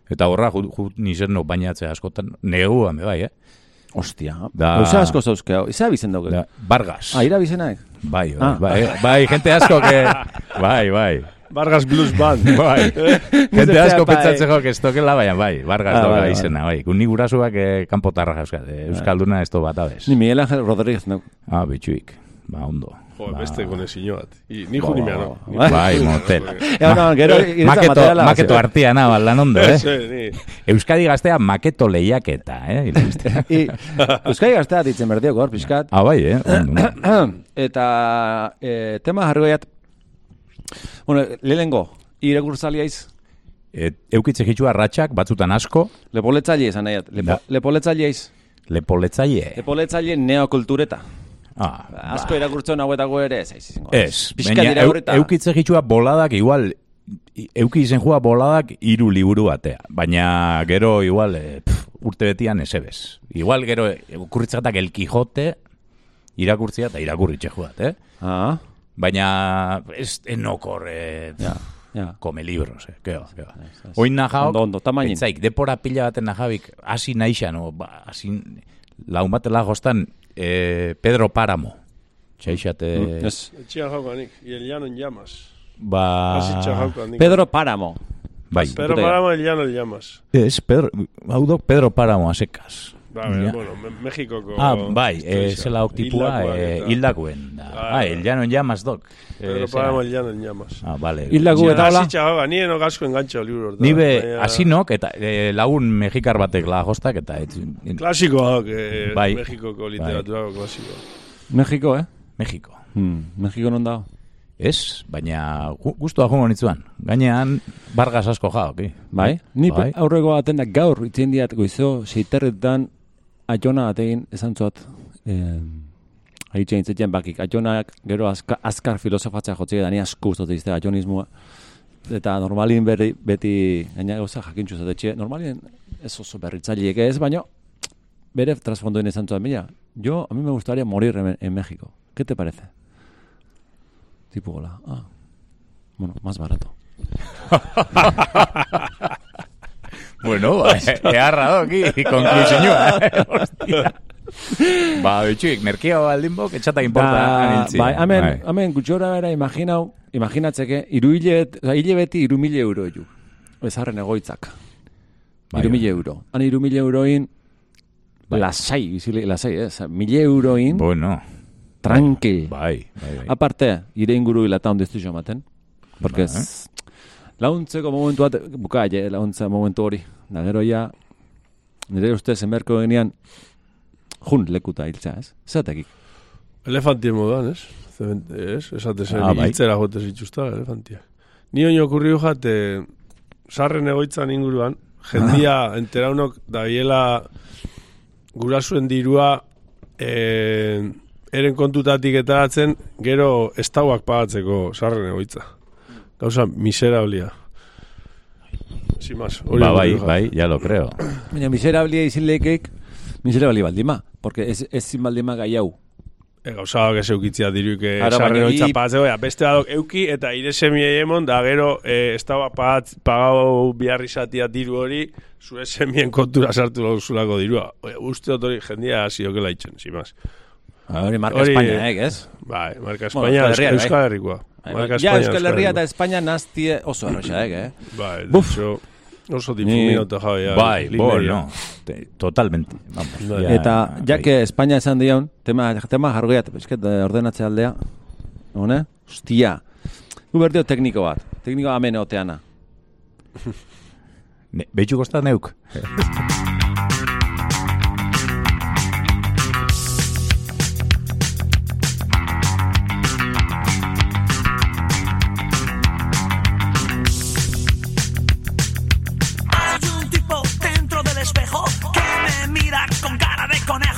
[SPEAKER 1] Eta horra, ju, ju nizen no bainatzea askotan, neguan, bai, eh?
[SPEAKER 2] Ostia.
[SPEAKER 1] Da-
[SPEAKER 2] Osa asko zauzke hau. Iza bizen dauke.
[SPEAKER 1] Da, Vargas.
[SPEAKER 2] Ah, ira bizenak?
[SPEAKER 1] Bai, bai,
[SPEAKER 2] Ah.
[SPEAKER 1] bai, bai, gente asko que... Bai, bai.
[SPEAKER 3] Vargas Blues Band.
[SPEAKER 1] Bai. Gente
[SPEAKER 2] Niretzea,
[SPEAKER 1] asko
[SPEAKER 2] bai.
[SPEAKER 1] pentsatzeko que estokela, baina bai, Vargas
[SPEAKER 2] Ah,
[SPEAKER 1] doga
[SPEAKER 2] bai, bai.
[SPEAKER 1] izena, bai. Ni gurasuak eh, kanpotarra jauzkat, eh, Euskalduna ez to bat abez.
[SPEAKER 2] Ni Miguel Ángel Rodríguez nauk.
[SPEAKER 1] Ah, bitxuik. Ba, ondo.
[SPEAKER 3] Jo,
[SPEAKER 1] Ba.
[SPEAKER 3] beste konexio bat. I, ni juni mea, no. Ni-
[SPEAKER 1] Bai, motel.
[SPEAKER 2] Ja, no, gero, iretza
[SPEAKER 1] Maketo, maketo artia na, baldan ondo, eh?
[SPEAKER 3] Sí, ni.
[SPEAKER 1] Euskadi gaztea maketo lehiaketa, eh?
[SPEAKER 2] I, Euskadi gaztea ditzen berdiok hor, pixkat.
[SPEAKER 1] ah, bai, eh?
[SPEAKER 2] Eta e, tema jargoiat, bueno, lehengo, irakurtzaliaiz,
[SPEAKER 1] E, eukitze hitxua ratxak, batzutan asko,
[SPEAKER 2] lepoletzaile izan nahiat. Lepo,
[SPEAKER 1] Da.
[SPEAKER 2] lepoletzaileiz.
[SPEAKER 1] lepoletzaile.
[SPEAKER 2] Lepoletzaile neokultureta.
[SPEAKER 1] Ah,
[SPEAKER 2] Asko irakurtzen hauetako ere, ez aiz izango.
[SPEAKER 1] Ez, baina eu, eukitze hitxua boladak igual, euki izen jua boladak hiru liburu batea. Baina gero igual e, urte betian esebez. Igual gero e, okurritzatak el Quijote irakurtzia eta irakurritxe juat, eh?
[SPEAKER 2] Ah,
[SPEAKER 1] Baina ez enokor e,
[SPEAKER 2] ja, ja.
[SPEAKER 1] come libros, eh? Keo, keo.
[SPEAKER 2] ez.
[SPEAKER 1] Oin nahaok,
[SPEAKER 2] Ondo, ondo, tamainin.
[SPEAKER 1] pentsaik, depora pila baten nahabik, hasi naixan, o, ba, hasi laun batela goztan eh, Pedro Páramo. Txaixate...
[SPEAKER 2] Ez.
[SPEAKER 3] Etxean jaukanik, y el llano en llamas.
[SPEAKER 1] Ba...
[SPEAKER 2] Pedro Páramo.
[SPEAKER 1] Bai.
[SPEAKER 3] El llano en llamas.
[SPEAKER 1] Ez, Pedro, hau Pedro Páramo asekaz.
[SPEAKER 3] Ba, bera, bueno, Me- Mexikoko...
[SPEAKER 1] Ah, bai, eh, zela oktipua hildakuen. Da.
[SPEAKER 3] Ah,
[SPEAKER 1] Ah, el llano en llamas, dok.
[SPEAKER 3] Pero
[SPEAKER 1] Eh,
[SPEAKER 3] el llano en llamas.
[SPEAKER 1] Ah, vale.
[SPEAKER 2] Hildaku
[SPEAKER 1] Ni-
[SPEAKER 2] eta hola.
[SPEAKER 3] Hasitxa jauka, nien ogasko engantzao liburu hortan.
[SPEAKER 1] Ni be,
[SPEAKER 3] baina-
[SPEAKER 1] asinok, eta eh, lagun mexikar batek la goztak, eta ez,
[SPEAKER 3] Klasikoa, que
[SPEAKER 1] Bai.
[SPEAKER 3] Mexikoko literaturako klasikoa.
[SPEAKER 2] Mexiko, eh?
[SPEAKER 1] Mexiko.
[SPEAKER 2] Hmm. Mexiko non dago?
[SPEAKER 1] Ez, baina gu, guztua jongo nitzuan. Gainean, bargas asko jau.
[SPEAKER 2] Bai? Ni
[SPEAKER 1] bai.
[SPEAKER 2] aurreko atenda gaur itzen diat goizo seiterretan aiona atein esan zuat eh, Aitzen intzetzen bakik, aionak gero azka, azkar filosofatza jotzea da, ni asko ustote izte aionismoa. Eta normalin berri, beti, gaina gauza jakintxu zatetxe, normalin ez oso berritzaileek ez, baina bere trasfondoen esan zuat, mira, yo, a mí me gustaría morir en, en México. ¿Qué te parece? Tipo, hola, ah, bueno, más barato.
[SPEAKER 1] Bueno, ba, eharra doki, konklusioa. Hostia. Ba, betxuik, merkea baldin bok, etxata importa.
[SPEAKER 2] Ba,
[SPEAKER 1] anintzi.
[SPEAKER 2] bai, hemen,
[SPEAKER 1] Bai.
[SPEAKER 2] hemen gutxora bera imaginau, imaginatzeke, iru hile, hile beti iru mila euro ju. Ezarren egoitzak.
[SPEAKER 1] Bai,
[SPEAKER 2] Iru
[SPEAKER 1] bai.
[SPEAKER 2] mila euro. Han iru mila euroin, lasai, bizile, lasai, ez? Mila euroin,
[SPEAKER 1] Bueno,
[SPEAKER 2] tranquil.
[SPEAKER 1] bai, bai, bai.
[SPEAKER 2] Aparte, ire inguru hilata ondiztu jo ematen. Porque
[SPEAKER 1] Bai.
[SPEAKER 2] Launtzeko momentu bat, buka, je, launtza momentu hori. Da gero ja, nire ustez enberko genean, jun lekuta hiltza, ez? Zatekik.
[SPEAKER 3] Elefantien moduan, ez? Ez? Esate zen,
[SPEAKER 1] Ah, bai.
[SPEAKER 3] hiltzera jote zituzta, elefantiak. Ni oino okurri jat, eh, sarren egoitzan inguruan, jendia
[SPEAKER 1] Ah.
[SPEAKER 3] enteraunok da biela gurasuen dirua eh, eren kontutatik etaratzen, gero estauak pagatzeko sarren egoitza. Gauza, miserablia. Sin más. hori
[SPEAKER 1] Ba, bai, bai, ya lo creo.
[SPEAKER 2] Baina miserablia izin lekeik, miserabli baldima. Porque ez, ez zin baldima gai hau.
[SPEAKER 3] E, gauza que zeukitzia diruik eh,
[SPEAKER 2] Ara,
[SPEAKER 3] sarren
[SPEAKER 2] baina
[SPEAKER 3] egoitza
[SPEAKER 2] hi-
[SPEAKER 3] pagatzeko, ja, beste badok euki eta ire semiei emon, da gero eh, ez da pagat, pagau bihar izatia diru hori, zure semien kontura sartu lauzulako dirua. Oia, uste dut hori jendia hasi okela itxen, sin más.
[SPEAKER 2] Hori marka
[SPEAKER 3] Hori-
[SPEAKER 2] Espainia, eh, ez?
[SPEAKER 3] Bai, marka
[SPEAKER 2] Bueno,
[SPEAKER 3] Espainia,
[SPEAKER 2] Euskal Herria, bai.
[SPEAKER 3] Euskal Herrikoa. Marka
[SPEAKER 2] ja,
[SPEAKER 3] Espainia,
[SPEAKER 2] Euskal Herria eta. Espainia naztie oso erroxaek, eh?
[SPEAKER 3] Bai, de oso difuminauta jau, ja.
[SPEAKER 1] Bai, bo, no. Te- Totalmente. Vamos.
[SPEAKER 3] Bai.
[SPEAKER 1] ya,
[SPEAKER 2] eta,
[SPEAKER 1] bai.
[SPEAKER 2] jake Espainia esan dion, tema, tema jargoiat, esket, ordenatze aldea, hone? Ostia. Gu berdio tekniko bat, tekniko amen oteana.
[SPEAKER 1] Ne, Beitxu kosta neuk.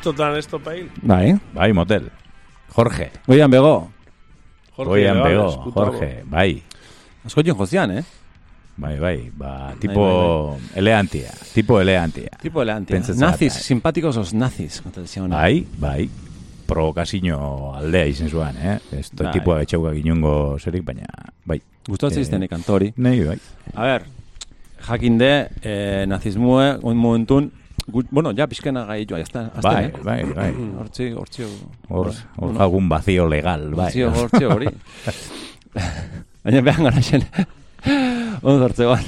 [SPEAKER 3] Astotan ez topail.
[SPEAKER 2] Bai,
[SPEAKER 1] Bai, motel. Jorge.
[SPEAKER 2] goian bego.
[SPEAKER 1] Goian
[SPEAKER 3] Leal,
[SPEAKER 1] pego,
[SPEAKER 3] eskutamo.
[SPEAKER 1] Jorge. Bai.
[SPEAKER 2] Asko jozian, eh?
[SPEAKER 1] Bai, bai, ba, tipo eleantia, tipo eleantia.
[SPEAKER 2] Tipo.
[SPEAKER 1] Pentsatzen
[SPEAKER 2] Nazis, simpáticos os nazis. Kota dizia ona.
[SPEAKER 1] Bai, bai, provokazio aldea izen zuen, eh? Ez
[SPEAKER 2] Bai.
[SPEAKER 1] tipua etxauka ginungo zerik, baina, bai.
[SPEAKER 2] Gustatzen
[SPEAKER 1] Eh,
[SPEAKER 2] izten kantori.
[SPEAKER 1] Nei, bai.
[SPEAKER 2] A ver, jakinde, eh, nazismue, un momentun, gut, bueno, ja pixkena gai joa, jazta, azten,
[SPEAKER 1] Bai, bai, bai.
[SPEAKER 2] Hortzi, hortzi,
[SPEAKER 1] Hor, hor jagun vacío legal, bai.
[SPEAKER 2] hortzi, hortzi hori. Baina behan gara zen, ondo hortzegoan.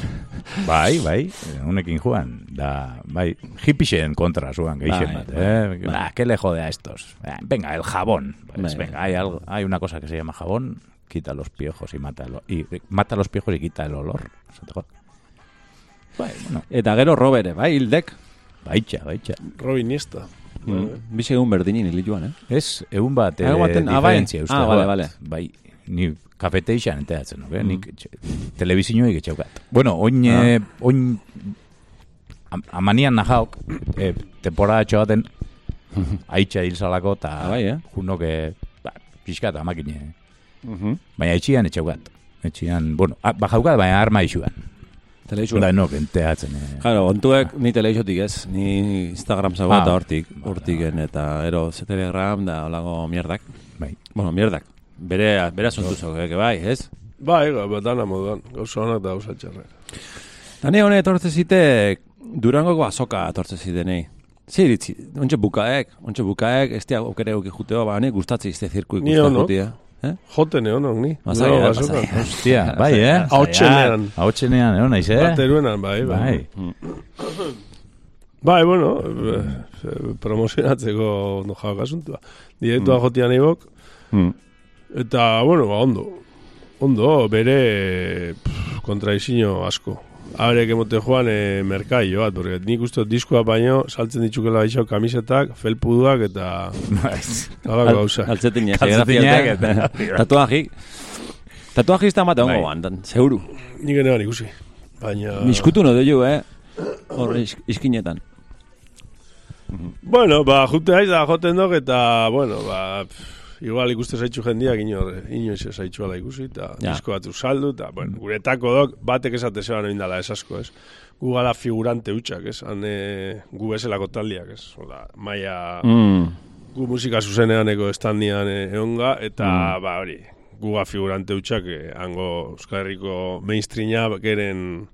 [SPEAKER 1] Bai, bai, honekin juan. Da, bai, hipixen kontra zuan geixen
[SPEAKER 2] Bai,
[SPEAKER 1] bat,
[SPEAKER 2] bai,
[SPEAKER 1] eh?
[SPEAKER 2] bai.
[SPEAKER 1] Bah, ¿qué le jode a estos? Eh, venga, el jabón. Pues, venga, hay, algo, hay una cosa que se llama jabón, quita los piojos y mata, el, o- y, mata los piojos y quita el olor. Bueno,
[SPEAKER 2] Eta gero robere, bai, hildek.
[SPEAKER 1] Baitxa, baitxa.
[SPEAKER 3] Robin Iniesta.
[SPEAKER 2] Mm. Bixe egun berdinin joan, eh?
[SPEAKER 1] Ez, egun bat eh,
[SPEAKER 2] Ah, baten- ah, bai.
[SPEAKER 1] diferentzia uste.
[SPEAKER 2] Ah,
[SPEAKER 1] bat.
[SPEAKER 2] bale, bale.
[SPEAKER 1] Bai, ni kafeteixan enteatzen, no?
[SPEAKER 2] Mm.
[SPEAKER 1] Nik telebizinoik etxaukat. Bueno, oin,
[SPEAKER 2] Ah.
[SPEAKER 1] eh, oin am- amanian najaok, eh, temporada txo baten, haitxa hil salako, eta
[SPEAKER 2] Ah, bai, eh?
[SPEAKER 1] junoke, ba, pixkat amakine.
[SPEAKER 2] Mhm.
[SPEAKER 1] Baina etxian etxaukat. Etxian, bueno, ah, bajaukat, baina arma isuan.
[SPEAKER 2] Teleixua.
[SPEAKER 1] Da, no, enteatzen. Eh.
[SPEAKER 2] Claro, ontuek ni teleixotik ez, ni Instagram zago
[SPEAKER 1] Ah.
[SPEAKER 2] eta hortik, hortiken, eta ero ze telegram da olago mierdak.
[SPEAKER 1] Bai.
[SPEAKER 2] Bueno, mierdak. Bere, bere asuntu zauke, que bai, ez?
[SPEAKER 3] Bai, ga, bat dana moduan. Gauza honak da gauza txarrak.
[SPEAKER 2] Tane hone etortze zite, Durangoko azoka etortze zitenei. Zer iritzi, ontxe bukaek, ontxe bukaek, ez dia okere auki juteo, ba, ni gustatze izte zirku
[SPEAKER 3] Ni
[SPEAKER 2] ikusten
[SPEAKER 3] ono.
[SPEAKER 2] jutia. Eh?
[SPEAKER 3] Joten egon ni.
[SPEAKER 2] Masai, eh.
[SPEAKER 1] Hostia, bai, eh?
[SPEAKER 3] Ahotsenean.
[SPEAKER 1] Ahotsenean, egon naiz, eh?
[SPEAKER 3] Bat eruenan, bai, bai.
[SPEAKER 1] Bai.
[SPEAKER 3] Bai, bueno, eh, promozionatzeko no jauka asuntua. Direktua
[SPEAKER 2] Mm.
[SPEAKER 3] jotian ibok,
[SPEAKER 2] Hmm.
[SPEAKER 3] eta, bueno, ba, ondo. Ondo, bere pff, asko. Arek emote joan e, merkaio bat, porque nik uste dut diskoa baino saltzen ditzukela baixo kamisetak, felpuduak eta halako gauza.
[SPEAKER 2] Altzetinak,
[SPEAKER 1] Kaltzetinak
[SPEAKER 2] eta...
[SPEAKER 1] eta-
[SPEAKER 2] Tatuajik. Tatuajik da mate
[SPEAKER 1] Bai.
[SPEAKER 2] hongo bandan, seguru.
[SPEAKER 3] Nik enean ikusi. Baina...
[SPEAKER 2] Miskutu no jo, eh? Hor is, iskinetan.
[SPEAKER 3] Bueno, ba, jute haiz da joten dok, eta, bueno, ba, pff, igual ikuste zaitxu jendiak inor, inoiz ez zaitxu ala ikusi, eta
[SPEAKER 2] Ja.
[SPEAKER 3] disko batzu saldu, eta, bueno, guretako dok, batek esate zeban oindala ez asko, ez? Gu gara figurante hutsak, ez? Han, e, gu bezalako taldiak, ez? Oda, maia,
[SPEAKER 2] Mm.
[SPEAKER 3] gu musika zuzeneaneko estandian e, egonga, eta,
[SPEAKER 2] Mm.
[SPEAKER 3] ba, hori, gu gara figurante hutsak, e, hango Euskal Herriko mainstreama geren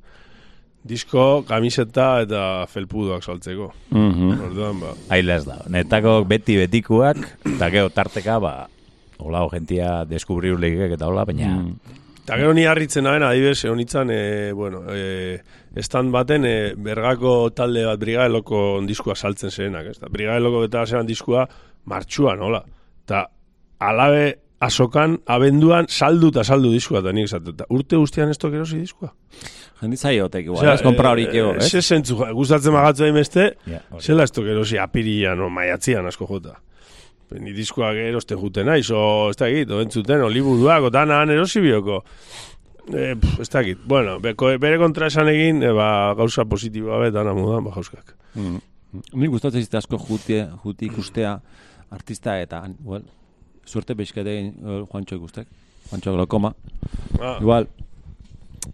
[SPEAKER 3] disko, kamiseta eta felpudoak saltzeko.
[SPEAKER 2] Mhm.
[SPEAKER 3] Orduan, ba,
[SPEAKER 1] Aila ez da. Netako beti betikuak, eta gero tarteka, ba, hola, gentia deskubriu lehiek eta hola, baina...
[SPEAKER 2] Mm.
[SPEAKER 3] Eta gero ni harritzen naben, adibes, egon itzan, e, bueno, e, estan baten, e, bergako talde bat brigadeloko diskua saltzen zirenak, ez da? Brigadeloko beta zean diskua martxuan, hola. Eta alabe asokan, abenduan, saldu eta saldu diskua, eta nik esatu. Eta urte guztian ez erosi diskua.
[SPEAKER 2] Jendizai otek igual, ez kompra horik ego, ez?
[SPEAKER 3] Ze zentzu, ja, gustatzen magatzu hainbeste,
[SPEAKER 1] Ja, hori.
[SPEAKER 3] zela ez erosi apirian, o maiatzian asko jota. Ni diskoak eroste juten naiz, o ez da egit, o entzuten, o liburuak, o danan erosi bioko. E, pff, ez da egit. Bueno, beko, bere kontra esan egin, e, ba, gauza positiboa bet, dana mudan, ba, jauskak.
[SPEAKER 2] Mm. Ni gustatzen zite asko juti, juti ikustea artista eta, well, suerte bezkete uh, Juancho ikustek. Juancho Glokoma.
[SPEAKER 3] Ah,
[SPEAKER 2] Igual, o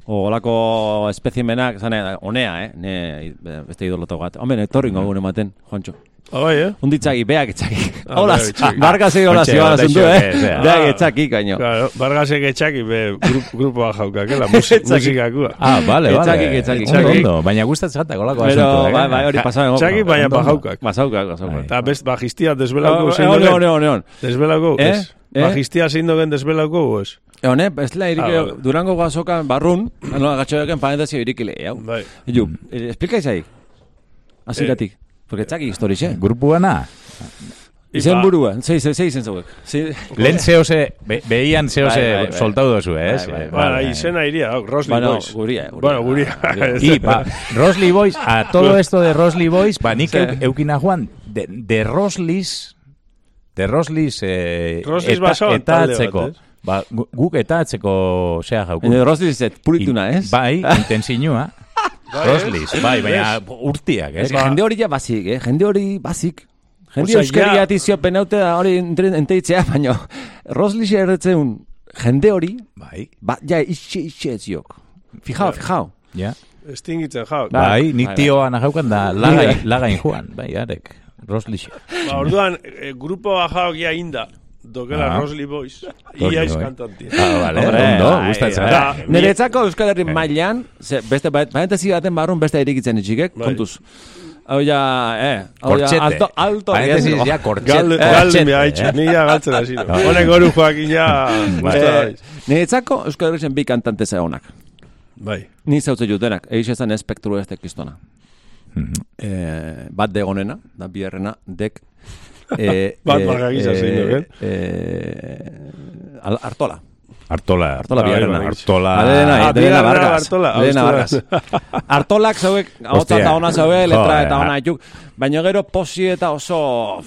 [SPEAKER 2] olako espeziemenak, zane, onea, eh? Ne, beste idoloto bat. Hombre, etorri
[SPEAKER 3] Mm.
[SPEAKER 2] gure ematen, Juancho.
[SPEAKER 3] ah, bai, eh?
[SPEAKER 2] Unditzaki, beak etxaki.
[SPEAKER 3] Ah,
[SPEAKER 2] Hola,
[SPEAKER 3] beak etxaki.
[SPEAKER 2] barkasi hola
[SPEAKER 1] Juantxe,
[SPEAKER 2] zioa
[SPEAKER 1] hola,
[SPEAKER 2] zundu,
[SPEAKER 1] xo,
[SPEAKER 2] eh? Beak
[SPEAKER 3] Ah.
[SPEAKER 2] etxaki, kaino.
[SPEAKER 3] Claro, bargasek etxaki, be, grup, grupoa jaukakela,
[SPEAKER 2] Etxaki.
[SPEAKER 3] musikakua.
[SPEAKER 1] Ah, vale, vale.
[SPEAKER 2] Etxakik, etxakik.
[SPEAKER 1] Ondo, ondo, baina gustatzen jatak olako
[SPEAKER 2] Pero,
[SPEAKER 1] asunto, eh?
[SPEAKER 2] bai, bai, hori pasaren.
[SPEAKER 3] Txaki, baina bajaukak.
[SPEAKER 2] Basaukak, basaukak.
[SPEAKER 1] Bai.
[SPEAKER 3] Eta best, bajistia
[SPEAKER 2] Egon, egon,
[SPEAKER 3] dogen.
[SPEAKER 2] egon, egon.
[SPEAKER 3] Desbelauko,
[SPEAKER 2] Eh?
[SPEAKER 3] ez?
[SPEAKER 2] Eh?
[SPEAKER 3] Bajistia zein dogen desbelauko, ez?
[SPEAKER 2] Hone, ez la irike,
[SPEAKER 3] Ah, vale.
[SPEAKER 2] Durango gazokan barrun, no, agatxoeken parentesi irikile, hau.
[SPEAKER 3] Bai.
[SPEAKER 2] Iu, eh, explica izai. Aziratik. Porque txaki historixe.
[SPEAKER 1] Grupuana,
[SPEAKER 2] Izen
[SPEAKER 3] Ipa.
[SPEAKER 2] burua, zei, zei, zei izen zauek.
[SPEAKER 1] Lehen zehose, be, behian zehose
[SPEAKER 2] Bai, bai, bai.
[SPEAKER 1] soltau dozu, ez?
[SPEAKER 2] Bai, bai,
[SPEAKER 1] Eh,
[SPEAKER 3] Ba,
[SPEAKER 1] vale.
[SPEAKER 3] izena iria, hau, Rosly
[SPEAKER 2] Bueno,
[SPEAKER 3] Boys.
[SPEAKER 2] guria, guria.
[SPEAKER 3] Bueno, guria.
[SPEAKER 1] Y, ba, Rosly Boys, a todo esto de Rosly Boys, ba, nik eukina joan, de, de Roslis, de Roslis, eh,
[SPEAKER 3] Roslis
[SPEAKER 1] eta
[SPEAKER 3] bat,
[SPEAKER 1] atzeko,
[SPEAKER 3] ez?
[SPEAKER 1] Ba, gu- guk eta atzeko, zea jauku.
[SPEAKER 2] Ene Roslis zet, purituna, ez?
[SPEAKER 1] Bai, intensinua. Roslis, bai, baina urtiak, ez?
[SPEAKER 2] Ez, jende hori ja bazik, eh? Jende hori bazik. Jende
[SPEAKER 3] ja-
[SPEAKER 2] atizio penaute da hori enteitzea, baina Roslis erretzen jende hori,
[SPEAKER 1] Bai,
[SPEAKER 2] ba, ja, itxe, itxe ez jok. Fijao, fijao.
[SPEAKER 1] ja.
[SPEAKER 3] Estingitzen jau.
[SPEAKER 2] Ba.
[SPEAKER 1] Bai,
[SPEAKER 2] bai,
[SPEAKER 1] nik
[SPEAKER 2] bai.
[SPEAKER 1] tioa nahaukan da lagain, lagain joan, bai, arek. Roslis.
[SPEAKER 3] Ba, orduan, e, grupo bajaok ia inda, dokela
[SPEAKER 1] Ah.
[SPEAKER 3] Rosly Boys.
[SPEAKER 1] Rosly
[SPEAKER 3] Ia
[SPEAKER 1] Boys.
[SPEAKER 3] izkantantia.
[SPEAKER 1] Ah, vale,
[SPEAKER 2] Hombre,
[SPEAKER 1] ondo, gustatzen da.
[SPEAKER 2] Niretzako Euskal Herri mailan, ze, beste, ba- parentesi baten barrun beste irikitzen itxikek,
[SPEAKER 3] Bai.
[SPEAKER 2] kontuz. Hau ja, eh, hau ja, alto, alto.
[SPEAKER 1] Parentesis, ja, kortxete.
[SPEAKER 3] Galde,
[SPEAKER 1] Eh,
[SPEAKER 3] mi haitxe,
[SPEAKER 1] eh.
[SPEAKER 3] ni ja galtzen hasi.
[SPEAKER 1] Bai.
[SPEAKER 3] Honek oru joakin ja,
[SPEAKER 2] Eh. Niretzako Euskal Herrien bi kantante zehonak.
[SPEAKER 3] Bai.
[SPEAKER 2] Ni zautze jutenak, egiz ezan espektru ez tekistona.
[SPEAKER 1] Mhm.
[SPEAKER 2] Eh, bat degonena, da biherrena, dek... Eh,
[SPEAKER 3] Bat
[SPEAKER 2] eh,
[SPEAKER 3] margagisa
[SPEAKER 2] eh,
[SPEAKER 3] zein dugen.
[SPEAKER 2] eh, al- Artola.
[SPEAKER 1] Artola.
[SPEAKER 2] Artola
[SPEAKER 3] Bai,
[SPEAKER 2] bigarrena.
[SPEAKER 3] bai.
[SPEAKER 1] Artola.
[SPEAKER 2] Elena,
[SPEAKER 3] Ah,
[SPEAKER 2] Elena
[SPEAKER 3] bigarrena
[SPEAKER 2] Vargas.
[SPEAKER 3] Bartola,
[SPEAKER 2] Elena
[SPEAKER 3] ostras.
[SPEAKER 2] Vargas. Artolak zauek, hau eta ona zauek, letra eta ona
[SPEAKER 1] ah.
[SPEAKER 2] dituk. Baina gero posi eta oso...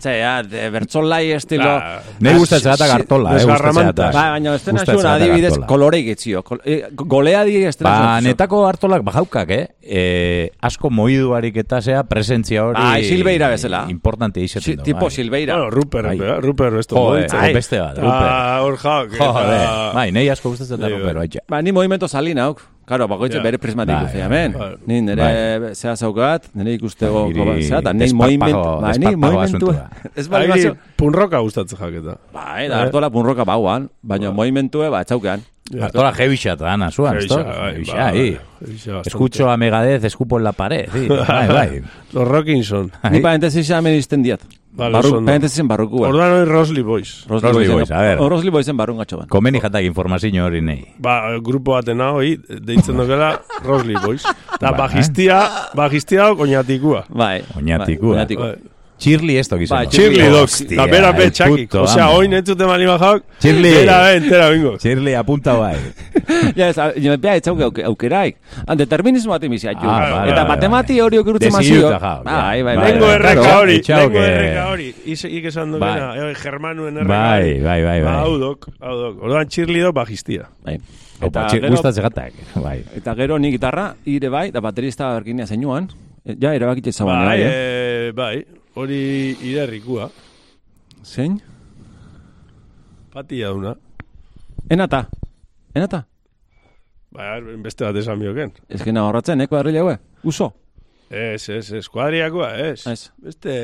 [SPEAKER 2] Ze, ja, de bertzolai estilo...
[SPEAKER 3] Ah,
[SPEAKER 1] Nei gustatzen zata Artola, eh, gustatzen
[SPEAKER 3] Desgarramantas.
[SPEAKER 1] zata.
[SPEAKER 2] Ba, baina estena
[SPEAKER 1] Gustatzen
[SPEAKER 2] zuen adibidez kolorei getzio. Kol, eh, golea di estena
[SPEAKER 1] Ba, netako hartolak bajaukak, eh? eh asko moiduarik eta zea, presentzia hori...
[SPEAKER 2] Bai, Silveira bezala.
[SPEAKER 1] Importante izaten
[SPEAKER 2] Si, tipo
[SPEAKER 1] bai.
[SPEAKER 2] Silveira.
[SPEAKER 3] Bueno, Rupert,
[SPEAKER 1] Bai.
[SPEAKER 3] eh, Rupert, esto.
[SPEAKER 1] Joder, bai, beste bat, Rupert.
[SPEAKER 3] Ah, hor jaok.
[SPEAKER 1] Joder, bai, nei asko gustatzen da
[SPEAKER 3] Bai, bai.
[SPEAKER 1] Rupert, baitxa.
[SPEAKER 2] Ba, ni movimento salin hauk. Claro, bakoitze
[SPEAKER 3] Ja.
[SPEAKER 2] bere prismatik
[SPEAKER 1] Bai,
[SPEAKER 2] bai,
[SPEAKER 1] bai,
[SPEAKER 2] hemen.
[SPEAKER 3] bai.
[SPEAKER 2] Ni nire zea zaukat, nire ikustego
[SPEAKER 1] Bai,
[SPEAKER 2] zea, eta ni
[SPEAKER 1] desparpago-
[SPEAKER 2] movimento, bai, ni
[SPEAKER 1] desparpago
[SPEAKER 2] movimentu,
[SPEAKER 1] asuntua.
[SPEAKER 2] ez bali bazo,
[SPEAKER 3] punroka gustatzen jaketa.
[SPEAKER 2] bai, da hartola punroka bauan, baina movimentue, ba, txaukean.
[SPEAKER 1] Artola hebixa eta ana, zuan, esto?
[SPEAKER 3] Bai,
[SPEAKER 1] Hebixa,
[SPEAKER 3] bai,
[SPEAKER 1] ahí. Escucho a Megadez, escupo en la pared, sí. bai, bai.
[SPEAKER 3] Los Rockinson.
[SPEAKER 2] Ni
[SPEAKER 1] Ahí.
[SPEAKER 2] parentesisa me disten diat.
[SPEAKER 3] Vale,
[SPEAKER 2] Barru, parentesisen barruku.
[SPEAKER 3] Orduan hori Rosli Boys.
[SPEAKER 1] Rosli Boys, a ver.
[SPEAKER 2] Rosli Boysen barrun gatxo ban.
[SPEAKER 1] Komeni jatak informazio hori nei.
[SPEAKER 3] Ba, grupo baten hau, hi, deitzen dukela Rosli Boys. Eta
[SPEAKER 1] Ba,
[SPEAKER 3] bajistia, bajistia hau koñatikua.
[SPEAKER 2] Bai.
[SPEAKER 1] Oñatikua.
[SPEAKER 2] bai, oñatikua.
[SPEAKER 3] Bai.
[SPEAKER 1] Chirli esto
[SPEAKER 2] Bai,
[SPEAKER 1] gizeno.
[SPEAKER 3] Chirli dok.
[SPEAKER 1] Hostia,
[SPEAKER 3] Da bera
[SPEAKER 1] el
[SPEAKER 3] be txakik.
[SPEAKER 1] puto
[SPEAKER 3] Osea,
[SPEAKER 1] amo.
[SPEAKER 3] oin entzute mali bajak.
[SPEAKER 1] Chirli.
[SPEAKER 3] Bera be, entera bingo.
[SPEAKER 1] Chirli apunta bai.
[SPEAKER 2] Ja, ez, jo, bea, etzauke auke- aukeraik. Han, determinismo bat emizia, jo.
[SPEAKER 1] Ah,
[SPEAKER 3] vale,
[SPEAKER 2] Eta matemati hori okirutzen mazio.
[SPEAKER 1] jau,
[SPEAKER 2] Bai, bai,
[SPEAKER 1] Bai,
[SPEAKER 2] bai.
[SPEAKER 3] Lengo
[SPEAKER 1] bai,
[SPEAKER 3] erreka
[SPEAKER 1] claro.
[SPEAKER 3] hori, lengo
[SPEAKER 1] que-
[SPEAKER 3] erreka hori. Ise, ik esan dukena,
[SPEAKER 1] Bai.
[SPEAKER 3] eh, germanuen erreka
[SPEAKER 1] Bai,
[SPEAKER 3] hori.
[SPEAKER 1] bai, bai,
[SPEAKER 3] Ba,
[SPEAKER 1] bai.
[SPEAKER 3] hau dok, hau dok. Orduan txirli dok bajistia.
[SPEAKER 2] Bai. Eta
[SPEAKER 1] txir,
[SPEAKER 2] gero,
[SPEAKER 1] gustatzen jatak, bai.
[SPEAKER 2] eta gero ni gitarra, ire bai, da baterista berkinia zeinuan. E, Ja, erabakitze zaban,
[SPEAKER 3] Bai,
[SPEAKER 2] bai, eh?
[SPEAKER 3] eh, bai, hori irerrikua.
[SPEAKER 2] Zein?
[SPEAKER 3] Patia duna.
[SPEAKER 2] Enata. Enata.
[SPEAKER 3] Bai, beste bat esan bioken.
[SPEAKER 2] Ez que horratzen, eko herri haue. Uso.
[SPEAKER 3] Ez, ez, ez, kuadriakoa, ez.
[SPEAKER 2] Ez.
[SPEAKER 3] Beste,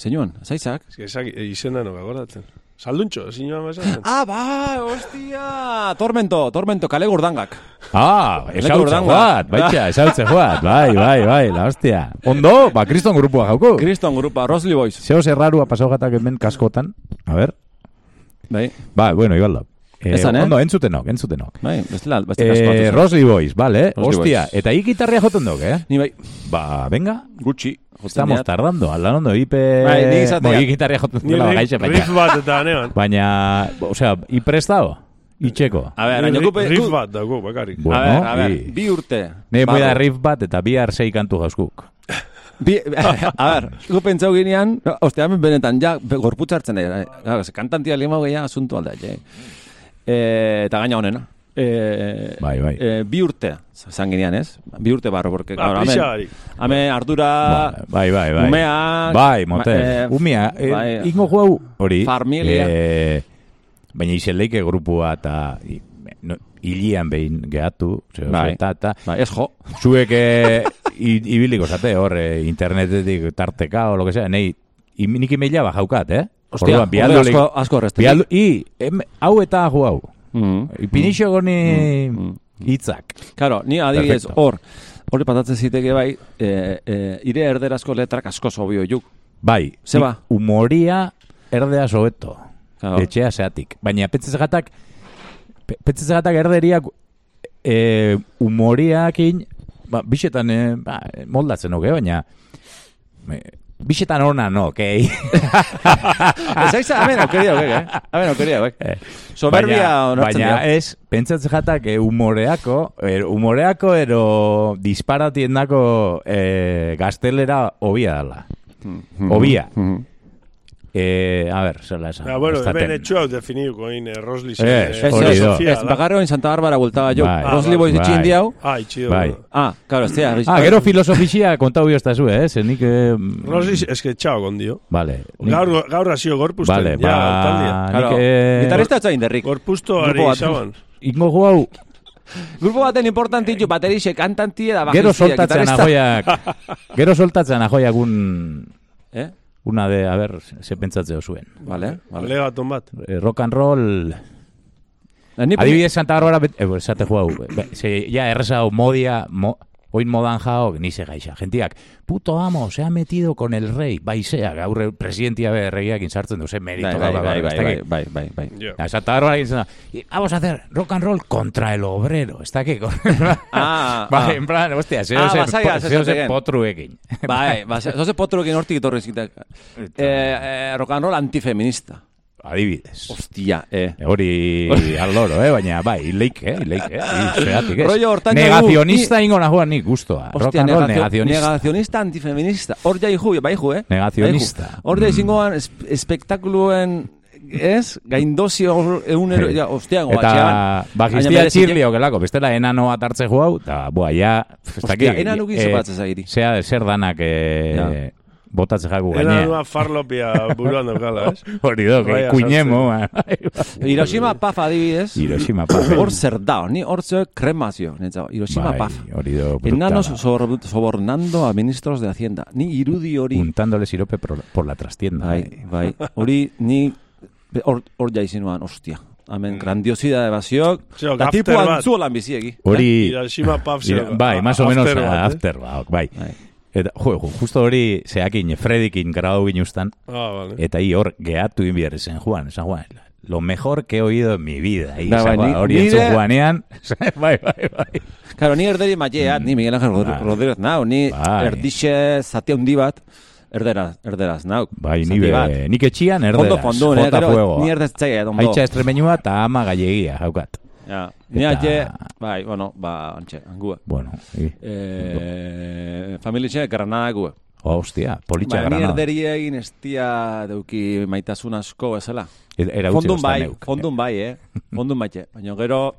[SPEAKER 2] Zeinuan, zaizak.
[SPEAKER 3] ez izena no akordatzen. Salduntxo, zinuan bezatzen.
[SPEAKER 2] Ah, ba, hostia. Tormento, tormento, kale gurdangak.
[SPEAKER 1] Ah, esautze joat, baitxa, esautze joat, bai, bai, bai, la hostia. Ondo, ba, kriston grupua jauko.
[SPEAKER 2] Kriston grupa, Rosli Boys.
[SPEAKER 1] Zeo zerrarua pasau jatak hemen kaskotan. A ver.
[SPEAKER 2] Bai,
[SPEAKER 1] Ba, bueno, igual Eh,
[SPEAKER 2] Esan, eh?
[SPEAKER 1] Ondo, entzutenok, entzutenok.
[SPEAKER 2] bai, bestela, beste
[SPEAKER 1] Eh,
[SPEAKER 2] kaskoatu.
[SPEAKER 1] Rosly Boys, vale,
[SPEAKER 2] Rosly
[SPEAKER 1] hostia.
[SPEAKER 2] Boys.
[SPEAKER 1] Eta ikitarria joten dok, eh?
[SPEAKER 2] Ni bai,
[SPEAKER 1] Ba, venga,
[SPEAKER 2] gutxi.
[SPEAKER 1] estamos
[SPEAKER 2] diat.
[SPEAKER 1] tardando, aldan ondo, ipe...
[SPEAKER 2] Bai, nik izatea.
[SPEAKER 1] Bo, ikitarria joten
[SPEAKER 3] Ni
[SPEAKER 1] dela,
[SPEAKER 3] riff,
[SPEAKER 1] gaixe,
[SPEAKER 3] riff
[SPEAKER 1] baina...
[SPEAKER 3] bat eta neon.
[SPEAKER 1] Baina, osea, iprestao, itxeko.
[SPEAKER 2] A ver,
[SPEAKER 3] Ni ri-
[SPEAKER 2] gupe...
[SPEAKER 3] Riff bat dago, bakarrik.
[SPEAKER 1] Bueno,
[SPEAKER 2] a ver, a ver,
[SPEAKER 1] i-
[SPEAKER 2] bi urte.
[SPEAKER 1] Ne
[SPEAKER 2] barru.
[SPEAKER 1] da riff bat eta bihar sei kantu jauzkuk.
[SPEAKER 2] Bi, a ver, gu pentsau ginean, ostia, benetan, ja, gorputza hartzen da. Ze kantantia lima gehiago asuntu alda, ja. Eh, eta gaina honena. Eh,
[SPEAKER 1] Bai, bai.
[SPEAKER 2] Eh, bi urte, zan ginean, ez? Bi urte barro, porque,
[SPEAKER 3] Ba,
[SPEAKER 2] claro,
[SPEAKER 3] barik.
[SPEAKER 2] hemen ardura,
[SPEAKER 1] Bai, bai, bai.
[SPEAKER 2] umeak,
[SPEAKER 1] Bai, mote.
[SPEAKER 2] ma- eh,
[SPEAKER 1] Umia, eh,
[SPEAKER 2] bai.
[SPEAKER 1] ingo juau hori.
[SPEAKER 2] Familia.
[SPEAKER 1] Eh, baina izeleike grupua eta no, hilian behin gehatu. Zeo,
[SPEAKER 2] Bai.
[SPEAKER 1] Eta, eta,
[SPEAKER 2] bai, ez jo.
[SPEAKER 1] zuek i- ibiliko zate, hor, internetetik tarteka o lo que sea, nei, i- nik imeila bajaukat, eh?
[SPEAKER 2] Ostia,
[SPEAKER 1] Orduan, bialdu
[SPEAKER 2] asko, asko
[SPEAKER 1] bialdu, i, em, hau eta hau hau.
[SPEAKER 2] Mm.
[SPEAKER 1] Ipinixo goni
[SPEAKER 2] Mm,
[SPEAKER 1] hitzak.
[SPEAKER 2] Claro, ni adibidez hor, hori patatzen ziteke bai, eh, eh, ire erderazko letrak asko zobio juk.
[SPEAKER 1] Bai,
[SPEAKER 2] Zeba.
[SPEAKER 1] nik Umoria erdea sobeto.
[SPEAKER 2] Claro.
[SPEAKER 1] Etxea zeatik. Baina petzezgatak petzezgatak erderiak e, umoriakin ba, bixetan e, ba, moldatzen nuke, baina e, bixetan ona no, okei.
[SPEAKER 2] Ez aiza, hemen aukeria hauek, eh? Hemen aukeria hauek. Soberbia
[SPEAKER 1] baina, baina ez, pentsatzen jatak e, umoreako, er, umoreako ero disparatien dako e, gaztelera obia dala. Obia.
[SPEAKER 2] Mhm.
[SPEAKER 1] Eh, a ver, zela esan.
[SPEAKER 3] Ja, bueno,
[SPEAKER 1] Estaten.
[SPEAKER 3] hemen etxu hau definiuko in, eh, Rosli.
[SPEAKER 1] Ez,
[SPEAKER 2] Ez,
[SPEAKER 1] Hori
[SPEAKER 2] ez,
[SPEAKER 1] do.
[SPEAKER 2] ez, bakarro en Santa Bárbara bultaba jo.
[SPEAKER 1] Bai.
[SPEAKER 2] Rosli Boys
[SPEAKER 1] Bai.
[SPEAKER 2] itxin diau.
[SPEAKER 3] Ah, itxido.
[SPEAKER 1] Bai.
[SPEAKER 2] Ah, claro, ez tia.
[SPEAKER 1] Ah, gero filosofisia kontau bio ez da zue, eh? Zenik... Eh,
[SPEAKER 3] Rosli, eske txao kondio.
[SPEAKER 1] Vale. nik-
[SPEAKER 3] Gaur, gaur hasio gorpusten.
[SPEAKER 1] Vale,
[SPEAKER 3] ja,
[SPEAKER 1] ba...
[SPEAKER 2] Claro,
[SPEAKER 1] nik, eh,
[SPEAKER 2] gitarrista atza inderrik.
[SPEAKER 3] Gorpusto
[SPEAKER 2] Grupo
[SPEAKER 3] ari izaban.
[SPEAKER 1] Ingo gu hau,
[SPEAKER 2] Grupo baten importanti jo, baterixe, kantantie da
[SPEAKER 1] gero
[SPEAKER 2] bajistia,
[SPEAKER 1] soltatzen ajoiak... Gero soltatzen ajoiak un...
[SPEAKER 2] Eh?
[SPEAKER 1] Una de, a ver, se pentsatzeo zuen.
[SPEAKER 2] Vale, vale.
[SPEAKER 3] Legaton bat.
[SPEAKER 1] Eh, rock and roll...
[SPEAKER 2] Eh,
[SPEAKER 1] Adibidez Santa Bárbara, bet- eh, esate juau, be- se, ja, erresa modia, mo, oin modan jao, ni se gaixa. Gentiak, puto amo, se ha metido con el rey, bai zea, gaur presidentia be erregiak insartzen du, ze merito.
[SPEAKER 2] Bai, bai, bai, bai, bai, bai, bai.
[SPEAKER 3] Ja.
[SPEAKER 1] Ja, Santa Bárbara egin zen, "Y vamos a hacer rock and roll contra el obrero. Está que
[SPEAKER 2] Ah,
[SPEAKER 1] Bai,
[SPEAKER 2] ah.
[SPEAKER 1] en plan, hostia, zeo
[SPEAKER 2] Ah,
[SPEAKER 1] zeo
[SPEAKER 2] esaten.
[SPEAKER 1] potruekin.
[SPEAKER 2] Bai, ba, zoze potruekin hortik itorri zitak. Eh, eh, rock and roll antifeminista.
[SPEAKER 1] Adibidez.
[SPEAKER 2] Ostia, eh.
[SPEAKER 1] Hori aloro, eh? baina bai, leik, eh? leik, eh? Zeratik, ez?
[SPEAKER 2] Rollo hortan
[SPEAKER 1] Negazionista ingo nagoa nik gustoa.
[SPEAKER 2] Hostia, negazio,
[SPEAKER 1] negazionista.
[SPEAKER 2] negazionista antifeminista. Hor jai ju, bai ju, eh?
[SPEAKER 1] Negazionista.
[SPEAKER 2] Bai. Hor jai zingoan es, espektakuluen, ez? Gaindozio egunero, ja, ostia, goa,
[SPEAKER 1] Eta bajistia
[SPEAKER 2] berezi-
[SPEAKER 1] txirlio, gelako, bestela enano bat hartze juau, eta, boa, ja... ez
[SPEAKER 2] Ostia,
[SPEAKER 1] dakit,
[SPEAKER 2] enano gizo
[SPEAKER 1] eh,
[SPEAKER 2] batzez agiri.
[SPEAKER 1] Zea, zer danak eh, botatze jagu
[SPEAKER 3] Era
[SPEAKER 1] gainea.
[SPEAKER 3] nua farlopia buruan daukala, ez?
[SPEAKER 1] Hori do, que kuñemo.
[SPEAKER 2] Hiroshima paf adibidez.
[SPEAKER 1] Hiroshima paf.
[SPEAKER 2] Hor zer da, ni hor zeo kremazio. Hiroshima
[SPEAKER 1] Bai,
[SPEAKER 2] paf.
[SPEAKER 1] hori do, brutala.
[SPEAKER 2] Enanos sobor- sobornando a ministros de Hacienda. Ni irudi hori.
[SPEAKER 1] Untándole sirope por, por la trastienda.
[SPEAKER 2] Bai, bai. Hori ni hor hor jaizinuan, ostia. Hemen grandiosidade baziok.
[SPEAKER 3] Zeo,
[SPEAKER 2] Da
[SPEAKER 3] after
[SPEAKER 2] tipo
[SPEAKER 3] bat.
[SPEAKER 2] antzuolan biziegi.
[SPEAKER 1] Hori...
[SPEAKER 3] Hiroshima zero.
[SPEAKER 1] bai, más o menos
[SPEAKER 3] After eh?
[SPEAKER 1] ba, bai.
[SPEAKER 2] Bai.
[SPEAKER 1] Eta, jo, jo, justo hori, zeakin, Fredikin grau ginustan,
[SPEAKER 3] Ah, vale.
[SPEAKER 1] eta hi hor, geatu inbier San Juan, San Juan, lo mejor que he oído en mi vida. Hi,
[SPEAKER 2] Da,
[SPEAKER 1] San
[SPEAKER 2] bai,
[SPEAKER 1] Juan,
[SPEAKER 2] ni-
[SPEAKER 1] hori entzun Juanean, bai, bai, bai.
[SPEAKER 2] Claro, ni erderi matxeat, ni Miguel Ángel Rodri-
[SPEAKER 1] Bai.
[SPEAKER 2] Rodríguez nau, ni
[SPEAKER 1] Bai.
[SPEAKER 2] erdixe zati handi bat, erderaz, erderaz nau.
[SPEAKER 1] Bai, ni be, nik etxian erderaz,
[SPEAKER 2] Fondo fondo, eh, gero,
[SPEAKER 1] fuego.
[SPEAKER 2] ni erdez txaiat, ondo.
[SPEAKER 1] Haitxa estremenua eta ama gallegia, haukat.
[SPEAKER 2] Ja, ni
[SPEAKER 1] Eta-
[SPEAKER 2] bai, bueno, ba, antxe, angua.
[SPEAKER 1] Bueno, i,
[SPEAKER 2] Eh, familitxe, Granada gue.
[SPEAKER 1] hostia, politxa
[SPEAKER 2] Ba, ni
[SPEAKER 1] granada.
[SPEAKER 2] erderi egin estia deuki maitasun asko bezala.
[SPEAKER 1] Era utzi
[SPEAKER 2] Fondun bai,
[SPEAKER 1] neuk.
[SPEAKER 2] fondun bai, eh? Fondun baitxe. Baina gero,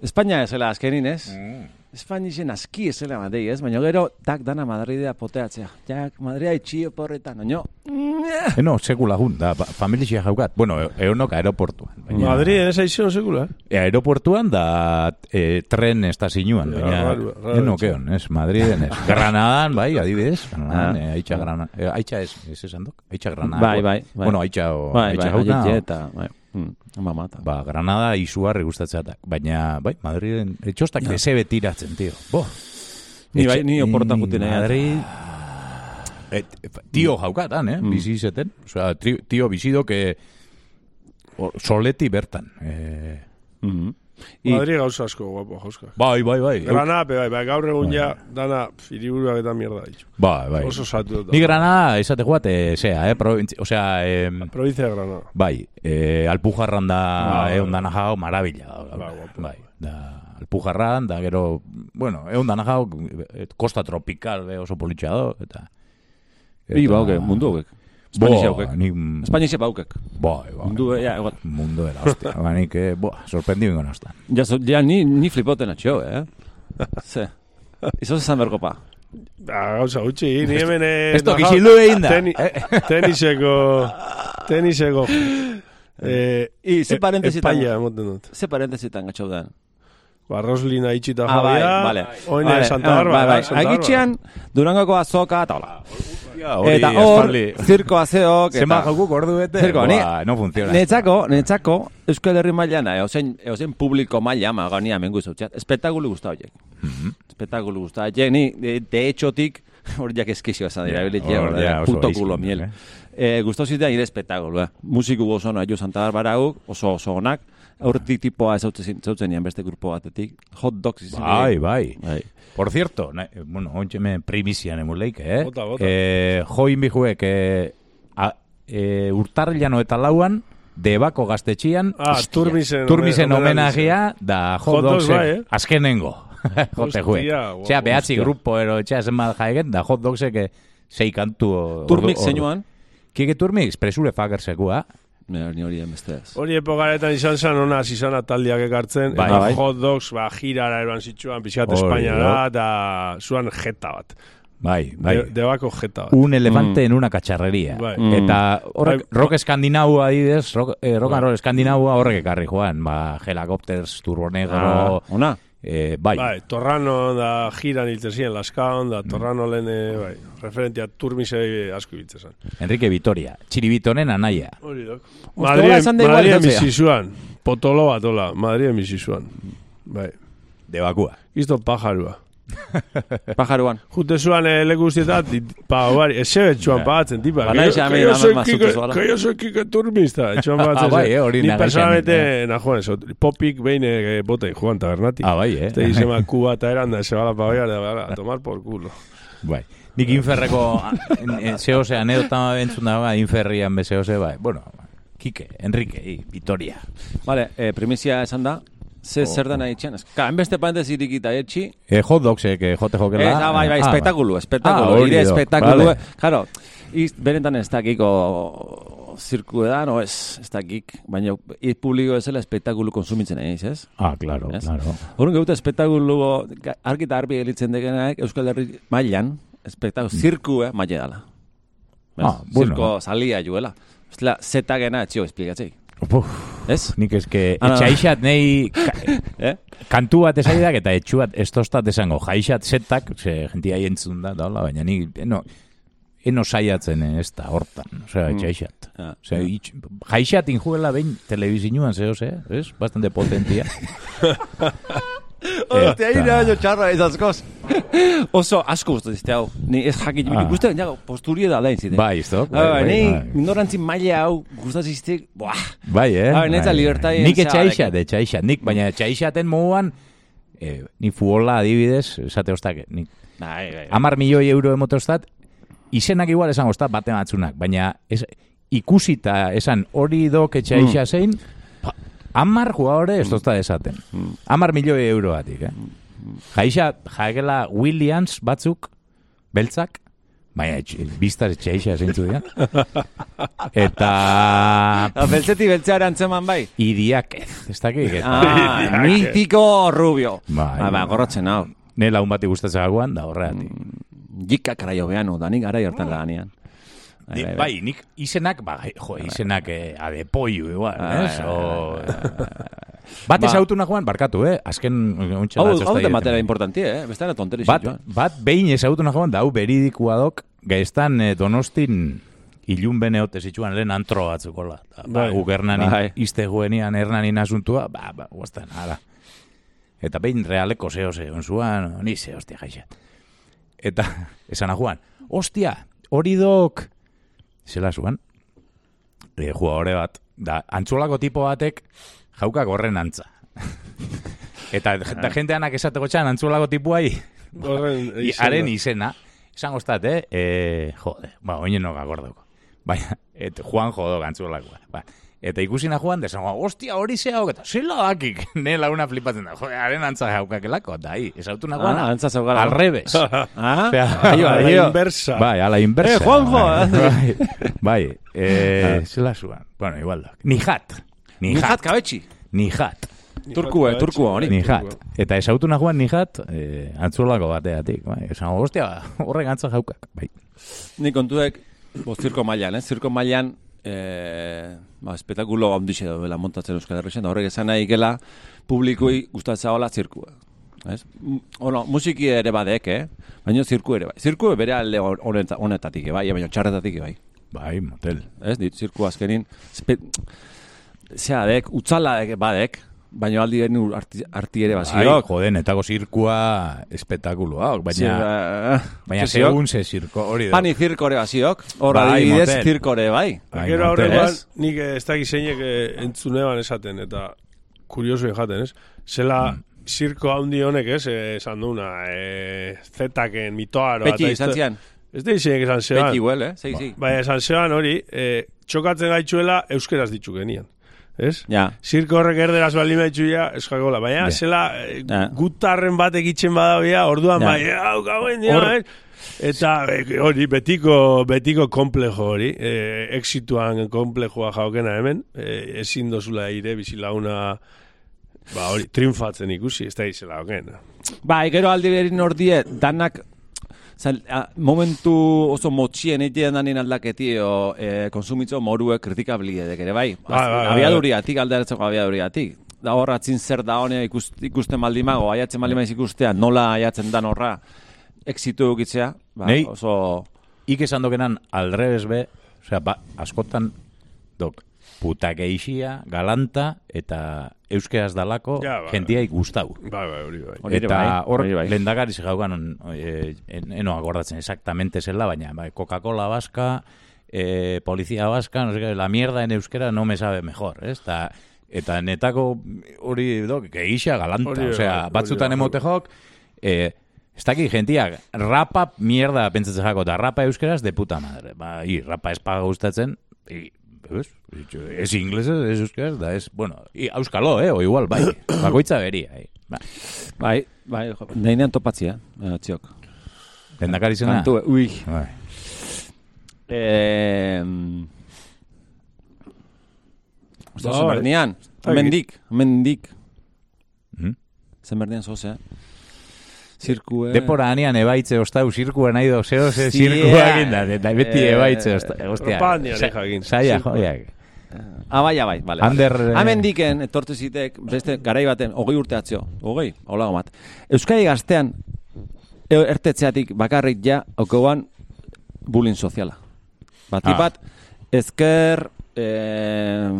[SPEAKER 2] Espainia ezela azkenin, ez?
[SPEAKER 1] Mm.
[SPEAKER 2] Espainixen aski ezela madei, ez? Baina gero, tak dana Madridea poteatzea. Jak, Madridea itxio porretan, baina...
[SPEAKER 1] Eh, no, sekula jun, da, ba- familia jaukat. Bueno, e- eonok aeroportuan. Baina,
[SPEAKER 3] Madrid, ez aizion sekula?
[SPEAKER 1] E, aeroportuan da e, tren estazinuan, baina
[SPEAKER 3] raro,
[SPEAKER 1] enokeon, ez, Madriden ez. Granadan, bai, adibidez, Granadan,
[SPEAKER 2] Ah.
[SPEAKER 1] eh, aitxa Granada, eh, aitxa ez, ez esan dok, aitxa Granada.
[SPEAKER 2] Bai, bai, bai.
[SPEAKER 1] Bueno, aitxa, o,
[SPEAKER 2] Bai, bai,
[SPEAKER 1] aitxa jauna,
[SPEAKER 2] aietxe
[SPEAKER 1] o-
[SPEAKER 2] eta... Bai, mm, ama mata.
[SPEAKER 1] ba, Granada izugarri gustatzeatak, baina, bai, Madriden, etxostak ja. dese betiratzen, tio. Bo,
[SPEAKER 2] Ni bai, ni oportan juten.
[SPEAKER 1] Madrid... Et, tio jaukatan, eh?
[SPEAKER 2] Mm.
[SPEAKER 1] Bizi izeten. Osea, tio bizido que soleti bertan. Eh,
[SPEAKER 2] Mhm. I-
[SPEAKER 3] Madrid gauza asko guapo, jauska.
[SPEAKER 1] bai, bai, bai.
[SPEAKER 3] Granada, pe, bai, bai, gaur egun ja, dana, firiburuak eta mierda ditu.
[SPEAKER 1] Bai, bai.
[SPEAKER 3] Oso satu.
[SPEAKER 1] Ni Granada, esate joate, zea, eh? Provintzi, osea, eh,
[SPEAKER 3] Provincia de Granada.
[SPEAKER 1] bai, eh, Alpujarran da,
[SPEAKER 3] Ba,
[SPEAKER 1] egon dana jau, marabila. da,
[SPEAKER 3] Ba, guapo.
[SPEAKER 1] bai, da, Alpujarran, da gero, bueno, egon dana jau, eh, kosta tropical, be, oso politxa do, eta...
[SPEAKER 2] Ba, ok, mundu hogek.
[SPEAKER 1] Bo,
[SPEAKER 2] Espainixe haukek.
[SPEAKER 1] ni...
[SPEAKER 2] Espainixe baukek.
[SPEAKER 1] Bai, bai.
[SPEAKER 2] Mundu, ja, egot.
[SPEAKER 1] Mundu era, hostia. ba, nik, eh, boa, sorprendido ingo naztan.
[SPEAKER 2] Ja, so, ja ni, ni flipoten atxo, eh? Ze. Izo zezan berko pa.
[SPEAKER 3] Ba, gauza gutxi, ni hemen... eh,
[SPEAKER 1] Esto gizilu egin da.
[SPEAKER 3] Teni, teniseko... Teniseko... Eh,
[SPEAKER 2] I, ze
[SPEAKER 3] e-
[SPEAKER 2] parentesitan,
[SPEAKER 3] Epaia, emoten dut.
[SPEAKER 2] ze parentesitan gatxau den.
[SPEAKER 3] Ba, Roslina itxita
[SPEAKER 2] Ah, bai,
[SPEAKER 3] jabia,
[SPEAKER 2] vale.
[SPEAKER 3] oine
[SPEAKER 2] Vale,
[SPEAKER 3] Santa
[SPEAKER 2] ah. Bai, bai.
[SPEAKER 3] Santa Bárbara.
[SPEAKER 2] Agitxean, Durangoko azoka, eta hola. Eta hor, zirko azeok,
[SPEAKER 1] Zema jokuk ordu bete?
[SPEAKER 2] Zirko, ni-
[SPEAKER 1] no funciona.
[SPEAKER 2] Netzako, netzako, Euskal Herri mailan, eozen, eozen publiko maila, ma gani hemen guztautxat, espektakulu guztau horiek.
[SPEAKER 1] Mhm.
[SPEAKER 2] Espektakulu guztau horiek, ni, de, de hechotik, hori jak eskizio esan dira,
[SPEAKER 1] hor,
[SPEAKER 2] hor,
[SPEAKER 1] oso
[SPEAKER 2] puto kulo miel.
[SPEAKER 1] eh.
[SPEAKER 2] Eh, gustau zitea nire espektakulu, eh. Musiku oso no, jo Santa Barbara oso oso onak, aurretik tipoa ezautzen zautzen nian beste grupo batetik, hot dogs izan
[SPEAKER 1] Bai, bai.
[SPEAKER 2] bai.
[SPEAKER 1] Por cierto, na, bueno, ontxe me primisian emuleik, eh?
[SPEAKER 3] Bota, bota.
[SPEAKER 1] Eh, join bijuek, eh, a, eh, urtarrilano eta lauan, debako gaztetxian,
[SPEAKER 3] Ah, Turmisen,
[SPEAKER 1] Turmisen
[SPEAKER 3] homenaje.
[SPEAKER 1] homenagia, da hot
[SPEAKER 3] Hot dogs
[SPEAKER 1] dogs,
[SPEAKER 3] bai, eh?
[SPEAKER 1] azkenengo. Jote.
[SPEAKER 3] Hostia, guapo.
[SPEAKER 1] Txea, behatzi
[SPEAKER 2] Hostia.
[SPEAKER 1] grupo, ero, txea, zenbat jaegen, da hot dogsek, eh, sei kantu... ordu-
[SPEAKER 2] Turmik
[SPEAKER 1] ordu-
[SPEAKER 2] zeinuan,
[SPEAKER 1] Kike turmik, presure fagersekua.
[SPEAKER 2] Ni hori emesteaz.
[SPEAKER 3] Hori epokaretan izan zen, ona izan taldiak ekartzen,
[SPEAKER 1] Bai.
[SPEAKER 3] eta
[SPEAKER 2] Bai.
[SPEAKER 3] hot dogs, ba, girara eroan zitsuan, pixkat Espainiara,
[SPEAKER 1] da.
[SPEAKER 3] eta zuan jeta bat.
[SPEAKER 1] Bai, bai.
[SPEAKER 3] De, debako jeta bat.
[SPEAKER 1] un elefante en una cacharrería.
[SPEAKER 3] Bai.
[SPEAKER 2] Mm.
[SPEAKER 1] Eta horrek,
[SPEAKER 3] Bai.
[SPEAKER 1] rock eskandinaua adibidez, rock, eh, rock and roll eskandinaua horrek ekarri joan, ba, helicopters, turbo negro,
[SPEAKER 2] Ah, ona?
[SPEAKER 1] Eh, bai.
[SPEAKER 3] Bai, Torrano da giran hiltzen ziren, Laskaon, da Torrano lehen, eh, bai, referentia turmise asko hiltzen zen.
[SPEAKER 1] Enrique Vitoria, txiribitonen anaia.
[SPEAKER 3] Hori dok. bizi zuan, potolo bat, hola, Madrien bizi zuan. Bai,
[SPEAKER 1] De bakua.
[SPEAKER 3] izto pajarua.
[SPEAKER 2] Pajaruan.
[SPEAKER 3] Jute zuan eh, leku guztietat, pa, bari, ese betxuan pagatzen, tipa.
[SPEAKER 2] Ba,
[SPEAKER 3] que
[SPEAKER 2] nahi
[SPEAKER 3] yo-
[SPEAKER 2] xame,
[SPEAKER 3] que yo
[SPEAKER 2] nada
[SPEAKER 3] soy
[SPEAKER 2] más
[SPEAKER 3] Kike-
[SPEAKER 2] zutez, bala.
[SPEAKER 3] que yo soy Kike Turmista, etxuan pagatzen.
[SPEAKER 1] Ah, bai, eh, hori
[SPEAKER 3] Ni personalmente, na joan, eso, popik behin eh, bote, joan tabernatik.
[SPEAKER 1] Ah, bai, eh?
[SPEAKER 3] Este izema kuba eta eran da, se bala pa baiar, da, bala, a tomar por culo.
[SPEAKER 1] Bai. Nik inferreko, zehose, anedota entzun da, ba, inferrian be zehose, bai. Bueno, Kike, Enrique, i, Vitoria.
[SPEAKER 2] Vale, eh, primizia esan da, ze zer dena itxen. Ka, enbeste pantes irikita etxi,
[SPEAKER 1] Eh, hot dogsek, eh, jote jokela.
[SPEAKER 2] Ez, ah, bai, bai,
[SPEAKER 1] Ah,
[SPEAKER 2] espektakulu,
[SPEAKER 1] Ah,
[SPEAKER 2] espektakulu,
[SPEAKER 1] hori
[SPEAKER 2] ire espektakulu.
[SPEAKER 1] vale.
[SPEAKER 2] Claro, iz, berentan ez dakiko zirku edan, o ez, ez dakik, baina iz publiko ezela espektakulu konsumitzen egin, ez?
[SPEAKER 1] Ah, claro,
[SPEAKER 2] Ez?
[SPEAKER 1] claro.
[SPEAKER 2] Horren gehuta espektakulu, ga- argi eta arbi elitzen degenak, Euskal Herri mailan, espektakulu, zirku, eh, maile dala.
[SPEAKER 1] Mm. Ah, bueno.
[SPEAKER 2] Zirko salia juela. Ostela, zeta gena etxio esplikatzei.
[SPEAKER 1] Uf,
[SPEAKER 2] Ez?
[SPEAKER 1] nik eske,
[SPEAKER 2] Ah,
[SPEAKER 1] etxaixat nei ka,
[SPEAKER 2] Eh?
[SPEAKER 1] kantu bat esaidak eta etxuat ez tostat esango, jaixat zetak, ze jentia entzun da, daula, baina ni, eno, eno saiatzen eh, ez da hortan, osea, etxaixat.
[SPEAKER 2] Ah,
[SPEAKER 1] Osea, itx, jaixat injuela behin telebizinuan zeo, ze, ez? Bastante potentia. Eta-
[SPEAKER 2] ira baino txarra ez askoz. Oso asko gustu dizte hau. Ni ez jakin,
[SPEAKER 1] Ah.
[SPEAKER 2] ah. gustu ja posturia da lain zite.
[SPEAKER 1] Bai, iztok, bai,
[SPEAKER 2] Bai,
[SPEAKER 1] bai,
[SPEAKER 2] ni
[SPEAKER 1] bai.
[SPEAKER 2] ignorantzi maila hau gustatzen zizte, buah.
[SPEAKER 1] Bai, eh?
[SPEAKER 2] Ah, netza
[SPEAKER 1] Bai,
[SPEAKER 2] libertaien
[SPEAKER 1] Nik
[SPEAKER 2] zea
[SPEAKER 1] etxaixat,
[SPEAKER 2] deke.
[SPEAKER 1] etxaixat. Nik, baina etxaixaten moduan, eh, ni fuola adibidez, esate ostak, nik
[SPEAKER 2] Bai, bai.
[SPEAKER 1] amar milioi euro emotostat, izenak igual esan ostat bate batzunak, baina ez, ikusita esan hori dok etxaixa zein, pa, amar jugadore ez tozta esaten. Amar milioi euroatik, eh? Jaixa, jaegela Williams batzuk, beltzak, baina biztaz etxaixa zeintzu dira. Eta
[SPEAKER 2] Ah, beltzeti beltzeara antzeman bai.
[SPEAKER 1] idiakez, ez dakik,
[SPEAKER 2] Ah, mitiko rubio.
[SPEAKER 1] Bai.
[SPEAKER 2] Bai, bai, gorrotzen hau.
[SPEAKER 1] ne laun bati gustatzen gagoan, da horreatik.
[SPEAKER 2] Jika karaio beano, da nik gara jortan laganian.
[SPEAKER 1] Ni, bai, nik izenak, ba, jo, izenak eh, adepoiu igual,
[SPEAKER 2] Bai,
[SPEAKER 1] ez?
[SPEAKER 2] bai,
[SPEAKER 1] O... Bat
[SPEAKER 2] Ba-
[SPEAKER 1] ezautu nagoan, barkatu, eh? Azken, ontsa
[SPEAKER 2] Hau,
[SPEAKER 1] da,
[SPEAKER 2] hau de matera importanti, eh? Bestara tonteri
[SPEAKER 1] Bat,
[SPEAKER 2] zituan.
[SPEAKER 1] bat behin ezautu nagoan, da, hau beridikua dok, gaiztan eh, donostin ilun bene ote zituan lehen antro batzukola. Ba,
[SPEAKER 3] Bai.
[SPEAKER 1] guk hernanin,
[SPEAKER 2] Bai.
[SPEAKER 1] izte guenian hernanin asuntua, ba, ba, guaztan, ara. Eta behin realeko zeo ze, onzuan, ni ze, hostia, jaixat. Eta, esan juan, hostia, hori dok, zela zuan, e, jugadore bat, da, antzolako tipo batek, jaukak horren antza. eta, eta jenteanak esateko txan, antzolako tipuai,
[SPEAKER 3] Horren izena.
[SPEAKER 1] haren izena, esan goztat, eh? E, jode, ba, oinen no gagordoko. Baina, et, Juan jodo gantzulakoa. Ba, eta ikusina Juan, desan, hostia, hori zea eta zela dakik, ne launa flipatzen da, jode, haren antza jaukakelako, eta hi, esautu nagoan,
[SPEAKER 2] Ah, antza zaukala.
[SPEAKER 1] al revés.
[SPEAKER 2] Ah,
[SPEAKER 1] Osea,
[SPEAKER 2] aio,
[SPEAKER 3] A la inversa.
[SPEAKER 1] Bai, a la inversa.
[SPEAKER 2] Eh, Juanjo!
[SPEAKER 1] Bai, bai eh, zela zuan. Bueno, igual da. Nijat.
[SPEAKER 2] Nijat kabetxi.
[SPEAKER 1] Nijat.
[SPEAKER 2] Turkue, turkua, hori.
[SPEAKER 1] Nijat. Eta esautu nagoan nijat, eh, antzulako bateatik. Bai, esan, hostia, horrek antza jaukak. Bai.
[SPEAKER 2] Ni kontuek, bo, zirko mailan, eh? Zirko mailan, eh, ba, espetakulo handixe daudela montatzen Euskal Herrixen, da horrek esan nahi gela publikoi gustatzea hola zirkua. Ez? Ono, musiki ere badek, eh? Baina zirku ere bai. Zirku bere alde hon- honeta- honetatik, eh, bai, baina txarretatik, eh, bai.
[SPEAKER 1] Bai, motel.
[SPEAKER 2] Ez, dit, zirku azkenin, zea dek, utzala dek, badek, baina aldi eren arti, arti ere
[SPEAKER 1] Bai,
[SPEAKER 2] baziok.
[SPEAKER 1] joden, etako zirkua espetakuloa, baina,
[SPEAKER 2] Zir-
[SPEAKER 1] baina
[SPEAKER 2] ziok.
[SPEAKER 1] segun ze zirko, hori da.
[SPEAKER 2] Pani zirkore baziok, hor
[SPEAKER 1] Bai,
[SPEAKER 2] adibidez
[SPEAKER 1] motel.
[SPEAKER 2] zirkore, bai.
[SPEAKER 1] Bai,
[SPEAKER 3] Gero aurrekoan,
[SPEAKER 2] ez?
[SPEAKER 3] nik eh, ez dakit zeinek eh, entzuneban esaten, eta kurioso jaten, ez? Zela,
[SPEAKER 1] Mm.
[SPEAKER 3] zirko handi honek, ez? eh, Esan duna, e, zetaken, mitoaro. Eta
[SPEAKER 2] izan zian.
[SPEAKER 3] Ez da izainek esan zeban.
[SPEAKER 2] Peti huel, eh? Sei, sei.
[SPEAKER 3] Baina esan zeban hori, e, txokatzen gaitzuela euskeraz ditu genian. Ez?
[SPEAKER 2] Ja.
[SPEAKER 3] Zirko horrek erderaz baldin baitu ja, eskagola. Baina,
[SPEAKER 1] Ja.
[SPEAKER 3] zela,
[SPEAKER 2] Ja.
[SPEAKER 3] gutarren batek itxen badabia, orduan
[SPEAKER 2] Ja.
[SPEAKER 3] bai, hau gauen, ja,
[SPEAKER 1] Hor-
[SPEAKER 3] ez? Eta e, hori, betiko, betiko komplejo hori, e, exituan komplejoa jaukena hemen, e, ezin dozula ire bizilauna, ba hori, triunfatzen ikusi, ez da izela hoken.
[SPEAKER 2] Bai, gero aldi berin ordie, danak, Zal, a, momentu oso motxien egiten danin aldaketi o e, konsumitzo morue kritikabiliedek ere, bai.
[SPEAKER 3] Bai, bai, bai.
[SPEAKER 2] abiaduriatik, alderatzeko abiaduriatik. Da hor atzin zer da hone ikust, ikusten baldimago, aiatzen baldimaiz ikustea, nola aiatzen dan horra, exitu egitzea, ba,
[SPEAKER 1] Nei-
[SPEAKER 2] oso...
[SPEAKER 1] Ik esan dokenan aldrebes be, osea, ba, askotan, dok, puta geixia, galanta, eta euskeraz dalako,
[SPEAKER 3] Ja, ba.
[SPEAKER 1] jentiai gustau.
[SPEAKER 3] Bai, bai, hori bai.
[SPEAKER 1] Eta
[SPEAKER 2] bai,
[SPEAKER 1] hor,
[SPEAKER 2] hori bai.
[SPEAKER 1] lehendakari ze jaukan, eh, en- eno akordatzen exactamente zela, baina bai, Coca-Cola vasca, eh, policía vasca, no sé qué, la mierda en euskera no me sabe mejor, ez? Eta, eta netako hori dok, geisha galanta,
[SPEAKER 3] Hori bai,
[SPEAKER 1] osea,
[SPEAKER 3] hori
[SPEAKER 1] batzutan
[SPEAKER 3] bai.
[SPEAKER 1] emote jok, eh, Ez dakit, gentiak, rapa mierda pentsatzen jako, eta rapa euskeraz de puta madre. Ba, i, rapa espaga gustatzen, i, Ez, ez inglesez, ez euskaraz, da ez, bueno, i, auskalo, eh, o igual, bai, bakoitza beria, eh. Ba,
[SPEAKER 2] Bai, bai, jo, neinean topatzia, eh, txiok.
[SPEAKER 1] lendakari zena.
[SPEAKER 2] Kantu, ui.
[SPEAKER 1] Bai.
[SPEAKER 2] Eh, Osta,
[SPEAKER 3] Bai.
[SPEAKER 2] zenberdian,
[SPEAKER 3] Bai.
[SPEAKER 2] mendik, mendik.
[SPEAKER 1] Mhm.
[SPEAKER 2] Zenberdian zoze. Zirkue...
[SPEAKER 1] Depora anean ebaitze ostau zirkua nahi do, zeo ze zirkua egin da, eta beti
[SPEAKER 2] Eh,
[SPEAKER 1] ebaitze ostau. Ostia. Saia, joiak.
[SPEAKER 2] Ah, bai, ah, bai, vale.
[SPEAKER 1] Ander,
[SPEAKER 2] vale.
[SPEAKER 1] eh,
[SPEAKER 2] Hemen diken, etortu zitek, beste garai baten, hogei urte atzio, hogei, hola gomat. Euskadi gaztean, e- ertetzeatik bakarrik ja, okoan, bullying soziala. Bati
[SPEAKER 1] Ah.
[SPEAKER 2] bat, ezker, eh,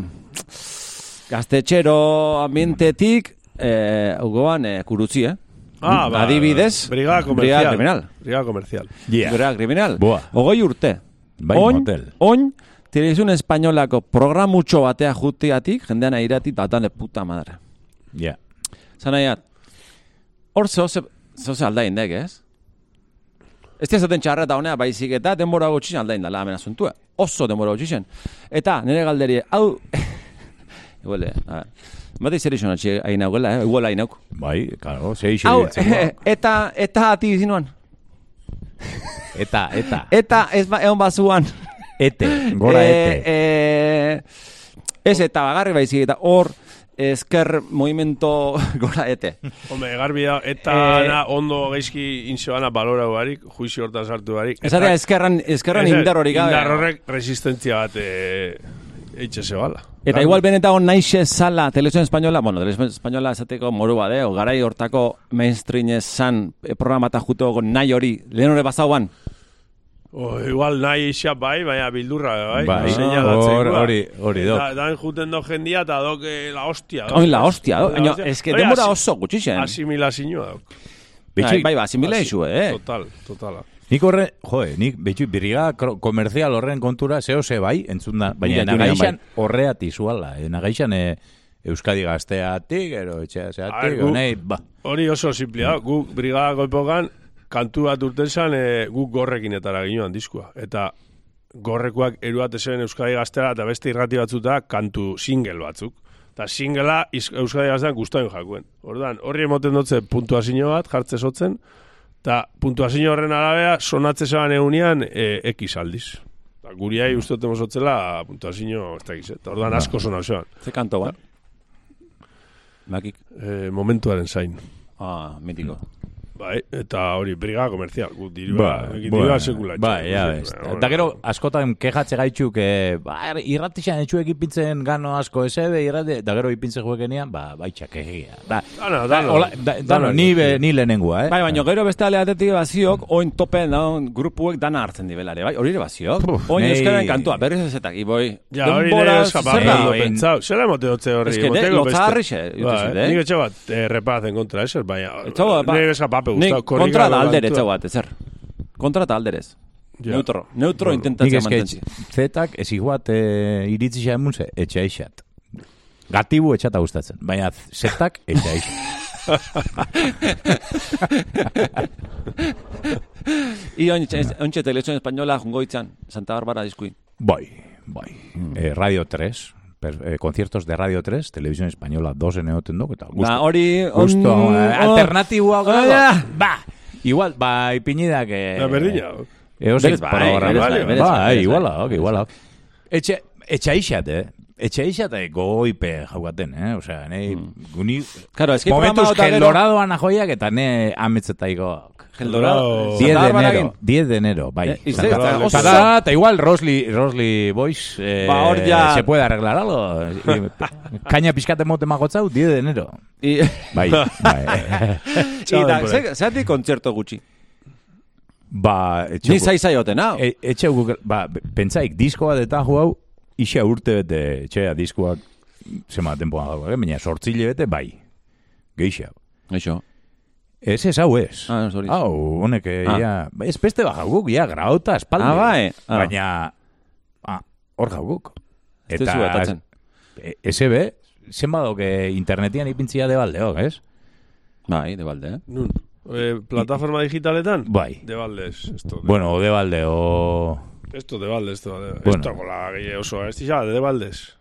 [SPEAKER 2] gaztetxero ambientetik, eh, okoan, eh, kurutzi, eh?
[SPEAKER 3] Ah, ba,
[SPEAKER 2] Adibidez,
[SPEAKER 3] Brigada
[SPEAKER 2] Brigada
[SPEAKER 3] Comercial.
[SPEAKER 2] Criminal.
[SPEAKER 3] Brigada Comercial.
[SPEAKER 1] Yeah.
[SPEAKER 2] Brigada Criminal.
[SPEAKER 1] Boa.
[SPEAKER 2] Hogei urte.
[SPEAKER 1] Bai,
[SPEAKER 2] oin,
[SPEAKER 1] motel.
[SPEAKER 2] oin, televisión espainolako programutxo batea juteatik, jendean airati, datan de puta madre.
[SPEAKER 1] Ja.
[SPEAKER 2] Zan nahiat, hor zehoze, zehoze aldain dek, ez? Ez zaten txarra eta honea baizik eta denbora gutxixen aldain dela, amena zuntua. Oso denbora gutxixen. Eta, nire galderi, hau... Iguale, a ver. Bate zer izan atxe hain naugela, eh? Igual hain nauk.
[SPEAKER 1] Bai, claro, zei
[SPEAKER 2] Hau,
[SPEAKER 1] xeritzen.
[SPEAKER 2] eta, eta ati zinuan.
[SPEAKER 1] Eta, eta,
[SPEAKER 2] Eta ez ba, egon bazuan.
[SPEAKER 1] ete, gora ete.
[SPEAKER 2] Eh, ez eta bagarri baizik eta hor ezker movimento gora ete.
[SPEAKER 3] Hombre, garbi da, eta
[SPEAKER 2] Eh,
[SPEAKER 3] na, ondo geizki insoana balorau barik, juizio hortan sartu barik.
[SPEAKER 2] Esatea ezkerran, ezkerran
[SPEAKER 3] Ez,
[SPEAKER 2] indar hori gabe.
[SPEAKER 3] Indar horrek resistentzia bat e, eitxe zebala.
[SPEAKER 2] Eta igual benetago naixe zala televisión española, bueno, televisión española esateko moru bade, o garai hortako mainstream esan eh, programata jutego nahi hori, lehen hori bazauan.
[SPEAKER 3] O, igual nahi isa bai, baina bildurra bai.
[SPEAKER 1] Bai, hor-
[SPEAKER 3] ba.
[SPEAKER 1] hori, hori dok.
[SPEAKER 3] Da, dain juten do jendia eta dok eh, la hostia.
[SPEAKER 2] Oin la hostia, do. Baina, ez que
[SPEAKER 3] Hori, asi-
[SPEAKER 2] oso gutxixen.
[SPEAKER 3] Asimilazioa dok.
[SPEAKER 1] Betxi,
[SPEAKER 2] Bai, bai, asimila isu, eh?
[SPEAKER 3] Total, totala.
[SPEAKER 1] Nik horre, joe, nik betxu biriga komerzial horren kontura zeo ze bai, entzun da, baina
[SPEAKER 2] Mira,
[SPEAKER 1] nagaixan
[SPEAKER 2] bai.
[SPEAKER 1] horreat izuala, eh, nagaixan eh, Euskadi gazteatik, ero etxea zeatik,
[SPEAKER 3] gu-
[SPEAKER 1] honei, ba.
[SPEAKER 3] Hori oso simplea, da. guk brigadako epokan kantu bat urten zan, e, guk gorrekin etara ginoan diskua. Eta gorrekoak eruatezen Euskadi gaztera eta beste irrati batzuta kantu single batzuk. Eta singela Euskadi gaztean guztain jakuen. Ordan horri emoten dutze puntuazio bat, jartze sotzen, eta puntuazio horren arabea sonatze zeban egunean e, ekiz aldiz. Ta guriai uste dut emozotzela puntuazio ez da giz, eta ordan asko sona zeban.
[SPEAKER 2] Ze kanto bat. Bakik.
[SPEAKER 3] E, momentuaren zain.
[SPEAKER 2] Ah, mitiko.
[SPEAKER 3] Bai, eta hori briga komerzial, guk dirua,
[SPEAKER 1] Ba,
[SPEAKER 3] ba,
[SPEAKER 1] bueno,
[SPEAKER 3] dirua sekula.
[SPEAKER 1] Ba, ja, bez. Eta gero, askotan kejatze gaitzuk, eh, ba, irratixan etxuek ipintzen gano asko esebe, irrate, eta gero ipintze juekenian, ba, baitxak egia. Da,
[SPEAKER 3] Dano,
[SPEAKER 1] da,
[SPEAKER 3] dano.
[SPEAKER 1] hola, da, dano, ni, be, ni lehenengua, eh?
[SPEAKER 2] Bai, baina gero beste aleatetik baziok, oin topen daun grupuek dana hartzen dibelare, bai? Hori ere baziok.
[SPEAKER 1] Puf,
[SPEAKER 2] Oin euskaren kantua, berriz ezetak, iboi.
[SPEAKER 3] Ja, hori nire
[SPEAKER 2] denboraz,
[SPEAKER 3] eskapatu
[SPEAKER 2] zer da,
[SPEAKER 3] pentsau. Zela emote dutze horri.
[SPEAKER 2] Ez que de-
[SPEAKER 3] emoteko beste.
[SPEAKER 2] lotzagarrixe, jute
[SPEAKER 3] Ba,
[SPEAKER 2] zut, eh?
[SPEAKER 3] Nik etxe bat, eh, repazen kontra eser, baina...
[SPEAKER 2] Ba,
[SPEAKER 3] Nire eskapape
[SPEAKER 2] nik
[SPEAKER 3] gustau.
[SPEAKER 2] kontra da alderez, zau bat, ezer. Kontra eta alderez.
[SPEAKER 3] Ja.
[SPEAKER 2] Neutro. Neutro
[SPEAKER 3] Bueno,
[SPEAKER 1] Nik
[SPEAKER 2] intentatzea
[SPEAKER 1] eske
[SPEAKER 2] mantentzi.
[SPEAKER 1] zetak ez iguat e, iritzi xa emun etxe aixat. Gatibu etxata gustatzen, baina zetak etxe aixat.
[SPEAKER 2] I ointxe televisión española jungoitzan, Santa Bárbara diskuin.
[SPEAKER 1] Bai, bai. Eh, Radio 3, per, eh, conciertos de Radio 3, Televisión Española 2 en egoten duk, eta gusto.
[SPEAKER 2] Ba, hori...
[SPEAKER 1] Gusto,
[SPEAKER 2] on-
[SPEAKER 1] eh,
[SPEAKER 2] oh,
[SPEAKER 1] alternatiboa
[SPEAKER 2] oh.
[SPEAKER 1] Ba, igual, ba, ipinidak... Eh,
[SPEAKER 3] berdina.
[SPEAKER 2] Bai, bai,
[SPEAKER 1] iguala, iguala. Etxe, etxe aixat, eh? Etxe aixat eh, goipe jaugaten, eh? Osea, ne, guni...
[SPEAKER 2] Claro, es que
[SPEAKER 1] Momentuz
[SPEAKER 2] programa eta gero-
[SPEAKER 1] geldoradoan ajoiak eta ne ametzetaiko...
[SPEAKER 2] Geldorado.
[SPEAKER 1] 10 de enero,
[SPEAKER 2] egin.
[SPEAKER 1] 10 de enero, bai.
[SPEAKER 2] Eh,
[SPEAKER 1] Eta da, eta igual Rosli, Rosli Boys eh,
[SPEAKER 2] Ba, hor ja-
[SPEAKER 1] se puede arreglar algo. Kaina pizkate mote magotzau, 10 de enero.
[SPEAKER 2] I,
[SPEAKER 1] Bai, bai.
[SPEAKER 2] i da, ze- zeatik kontzerto gutxi.
[SPEAKER 1] ba, etxe,
[SPEAKER 2] Ni zai zai oten, hau.
[SPEAKER 1] e, etxe ba, pentsaik, disko bat eta hau, isa urte bete, etxea diskoak, zema tempoa dago, eh? baina sortzile bete, bai. Geixa.
[SPEAKER 2] Eixo.
[SPEAKER 1] Ez ez hau ez.
[SPEAKER 2] Ah, sorry.
[SPEAKER 1] Hau, honek, eh,
[SPEAKER 2] Ah.
[SPEAKER 1] ja, ez beste baja guk, ja, grauta, espaldi.
[SPEAKER 2] Ah, bai. Ah.
[SPEAKER 1] Baina, ah, hor jau guk.
[SPEAKER 2] Ez tezu atatzen.
[SPEAKER 1] e, SB, zenbadok eh, internetian ipintzia de baldeok, ez?
[SPEAKER 2] Bai, de balde, eh?
[SPEAKER 3] Nun, eh, plataforma digitaletan?
[SPEAKER 1] Bai.
[SPEAKER 3] De baldez, esto.
[SPEAKER 1] Bueno, o de balde, o...
[SPEAKER 3] Esto de Valdes, esto de
[SPEAKER 1] Bueno.
[SPEAKER 3] Esto gola gehi osoa, ez dira, de Valdes.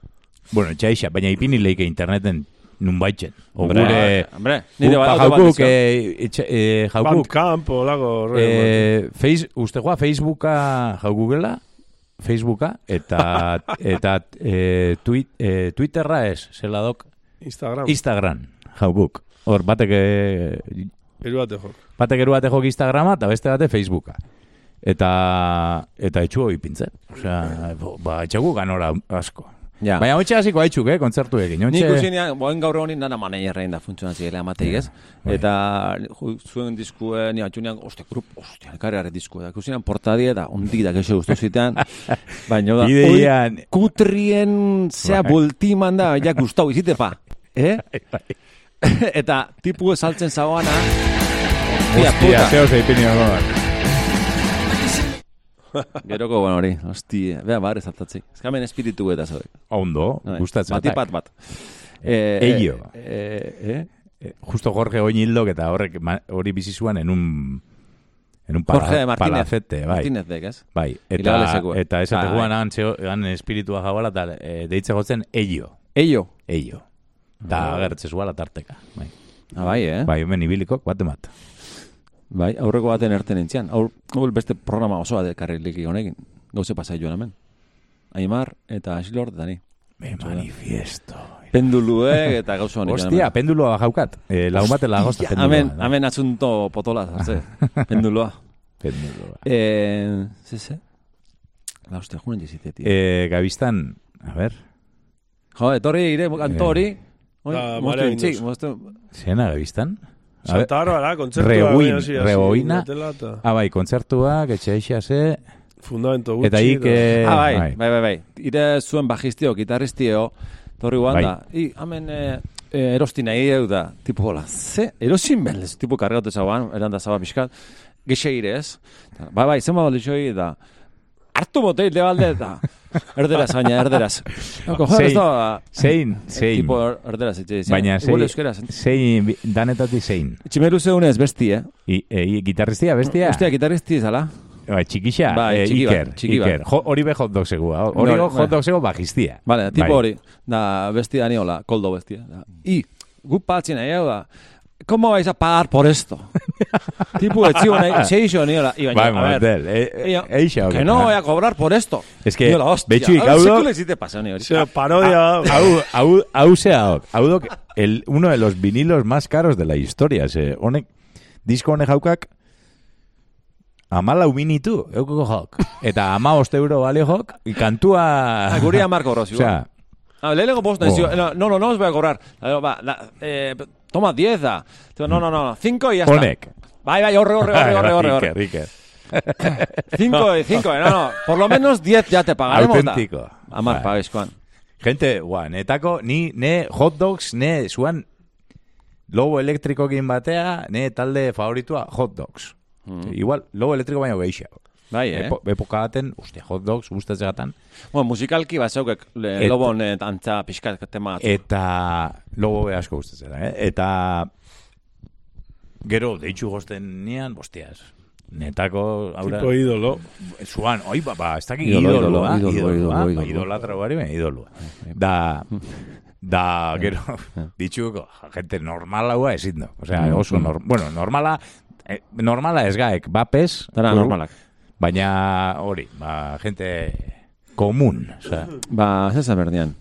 [SPEAKER 1] Bueno, txaixa, baina ipini leike interneten nun baitzen.
[SPEAKER 2] Hombre,
[SPEAKER 1] gure...
[SPEAKER 2] hombre, nire
[SPEAKER 1] guk,
[SPEAKER 2] ba-
[SPEAKER 1] ba,
[SPEAKER 2] auto bat
[SPEAKER 1] jaukuk, eh, etxe- eh, jaukuk,
[SPEAKER 3] Bandcamp, olago, horre.
[SPEAKER 1] eh, face, uste joa, Facebooka jaukugela, Facebooka, eta, eta eh, tweet, eh, Twitterra ez, zela dok,
[SPEAKER 3] Instagram.
[SPEAKER 1] Instagram, jaukuk. Hor, batek, eh,
[SPEAKER 3] Eru bate jok.
[SPEAKER 1] batek eru batek jok Instagrama, eta beste bate Facebooka. Eta, eta etxuo ipintzen. Osea, bo, ba, etxagu ganora asko.
[SPEAKER 2] Ja.
[SPEAKER 1] Baina hotxe hasiko haitxuk, eh, kontzertu egin.
[SPEAKER 2] Nik
[SPEAKER 1] Ontxe-
[SPEAKER 2] usinean, boen gaur honin nana managerrein da funtzionatziela amateik ez.
[SPEAKER 1] Bai.
[SPEAKER 2] Eta ju- zuen diskue, ni atxunean, oste, grup, oste, karriare diskue da. Kusinean portadie da, ondik da, kexo guztu zitean. Baina da,
[SPEAKER 1] Ideian-
[SPEAKER 2] oi, kutrien, zea,
[SPEAKER 1] Bai.
[SPEAKER 2] bultiman da, ja, gustau, izite pa. Eh? Eta tipu saltzen zagoana, Hostia,
[SPEAKER 1] zeo zeipini hori.
[SPEAKER 2] Geroko, bueno, hori, hostia, bea, bare saltatzi. Ezkamen espiritu eta zoi.
[SPEAKER 1] Ondo,
[SPEAKER 2] Bai.
[SPEAKER 1] gustatzen.
[SPEAKER 2] Batipat bat. Eh,
[SPEAKER 1] Eio.
[SPEAKER 2] Eh, eh,
[SPEAKER 1] Eh, Justo Jorge oin hildok eta horrek hori bizi zuen en un en un
[SPEAKER 2] Jorge
[SPEAKER 1] pala,
[SPEAKER 2] Martínez.
[SPEAKER 1] palacete, bai.
[SPEAKER 2] Martínez dek, ez?
[SPEAKER 1] Bai, eta eta esate
[SPEAKER 2] Ah,
[SPEAKER 1] guan
[SPEAKER 2] bai.
[SPEAKER 1] han zeo, han espiritua jagoala eta e, deitze gotzen eio,
[SPEAKER 2] Eio.
[SPEAKER 1] eio. Da agertze zuala tarteka, bai.
[SPEAKER 2] Ah, bai, eh?
[SPEAKER 1] Bai, hemen ibilikok bat emat.
[SPEAKER 2] Bai, aurreko baten erten entzian. Aur, aur beste programa osoa dekarri liki honekin. Gauze pasai joan hemen. Aimar eta Asilor eta ni.
[SPEAKER 1] Me manifiesto.
[SPEAKER 2] Penduluek eta gauza honekin.
[SPEAKER 1] Hostia, penduloa jaukat. Eh, lagun bate lagosta penduloa.
[SPEAKER 2] Amen,
[SPEAKER 1] da.
[SPEAKER 2] amen asunto potola, zartze. Penduloa.
[SPEAKER 1] Penduloa.
[SPEAKER 2] Eh, ze, ze? La hostia, junen jizite, tío.
[SPEAKER 1] Eh, gabistan, a ver,
[SPEAKER 2] Jo, etorri ire, kanto hori. Oi,
[SPEAKER 3] Da,
[SPEAKER 2] moztu
[SPEAKER 3] mare
[SPEAKER 2] intzik,
[SPEAKER 3] Windows.
[SPEAKER 2] moztu.
[SPEAKER 1] zena gabistan? A ver,
[SPEAKER 3] Santa Bárbara, kontzertua. Hasi,
[SPEAKER 1] reboina.
[SPEAKER 3] eta
[SPEAKER 1] Ah, bai, kontzertuak, etxe ze,
[SPEAKER 3] Fundamento gutxi.
[SPEAKER 1] eta ik... eh,
[SPEAKER 2] Ah, bai, bai, bai, bai. Ire zuen bajistio, gitarristio, torri guan
[SPEAKER 1] Bai.
[SPEAKER 2] I, hamen eh, eh, erosti nahi eu da, tipo hola, ze, erosin belez, tipo kargatu zauan, eran da zaba pixkat, gexe ire ez. Bai, bai, zenba bali xoi da, hartu motei de balde, da, erderaz, baina, erderaz. No, cojones,
[SPEAKER 1] Zein,
[SPEAKER 2] no,
[SPEAKER 1] zein, zein.
[SPEAKER 2] tipo er- erderaz, etxe.
[SPEAKER 1] Baina
[SPEAKER 2] Igual
[SPEAKER 1] zein,
[SPEAKER 2] euskeraz.
[SPEAKER 1] zein, danetatik zein.
[SPEAKER 2] Tximeru zeunez besti, eh?
[SPEAKER 1] I, e, gitarristia, bestia?
[SPEAKER 2] Hostia, gitarristi zala.
[SPEAKER 1] Bai, txikixa,
[SPEAKER 2] Bai,
[SPEAKER 1] eh,
[SPEAKER 2] txiki bat,
[SPEAKER 1] Iker,
[SPEAKER 2] txiki bat.
[SPEAKER 1] Iker. Jo, hori be hot dog segua. Hori
[SPEAKER 2] No,
[SPEAKER 1] hot
[SPEAKER 2] bai.
[SPEAKER 1] dog sego bajistia.
[SPEAKER 2] Vale, tipo
[SPEAKER 1] Bai.
[SPEAKER 2] hori, da besti da niola, koldo bestia. Da. I, gu patxina, eh, da, ¿cómo vais a pagar por esto? tipo, etxio nahi, seixo niola, i baina,
[SPEAKER 1] Bai,
[SPEAKER 2] a ver,
[SPEAKER 1] motel. E, e, eixa,
[SPEAKER 2] que no voy a cobrar por esto.
[SPEAKER 1] Es que,
[SPEAKER 2] Niola, hostia,
[SPEAKER 1] betxuik,
[SPEAKER 2] a ver,
[SPEAKER 1] hau do-
[SPEAKER 2] sekule zite pasa, ni hori.
[SPEAKER 3] Zera, parodia.
[SPEAKER 1] Hau, hau, hau zea hok. Hau dok, el, uno de los vinilos más caros de la historia. Ze, honek, disko honek jaukak, amalau minitu, eukoko jok. Eta ama euro bale jok, y kantua...
[SPEAKER 2] Ah, Guria Marco Rossi.
[SPEAKER 1] O sea,
[SPEAKER 2] Ah, lehenengo post
[SPEAKER 1] Oh.
[SPEAKER 2] oh. no, no, no, no os voy a cobrar. Ah, Va, la, eh, toma 10 da. No, no, no, 5 y ya está.
[SPEAKER 1] honek.
[SPEAKER 2] Bai, bai, horre, horre, horre, horre, horre, horre.
[SPEAKER 1] Iker, Iker.
[SPEAKER 2] 5 y 5, no, no, por lo menos 10 ya te pagaremos. da.
[SPEAKER 1] Auténtico.
[SPEAKER 2] Amar,
[SPEAKER 1] Bai.
[SPEAKER 2] pagezkoan.
[SPEAKER 1] Gente, guan, netako, ni, ne, hot dogs, ne, zuan, lobo elektrikokin batea, ne, talde favoritua, hot dogs. Igual, lobo elektriko baino gehiago.
[SPEAKER 2] Bai, eh?
[SPEAKER 1] Epo, epoka baten, ustia, hot dogs, gustatzegatan.
[SPEAKER 2] Bueno, musikalki bazaukek le,
[SPEAKER 1] Et-
[SPEAKER 2] lobon eh, antza pixkat tema.
[SPEAKER 1] Eta lobo be asko gustatzen, eh? Eta gero deitzu gosten nian, hostias, netako aura
[SPEAKER 3] Tipo ídolo.
[SPEAKER 1] zuan, oi, ba, ba, ez dakik
[SPEAKER 2] Idolo, idolo, idolo, idolo,
[SPEAKER 1] ba,
[SPEAKER 2] idolo.
[SPEAKER 1] bari, baina idoloa. Da, da, gero, ditxuko, gente normalaua ezin do. Osea, oso, nor, bueno, normala, eh, normala ez gaek, bapes,
[SPEAKER 2] Dara normalak.
[SPEAKER 1] Baina hori, ba, gente komun, osea,
[SPEAKER 2] Ba, zesa berdian.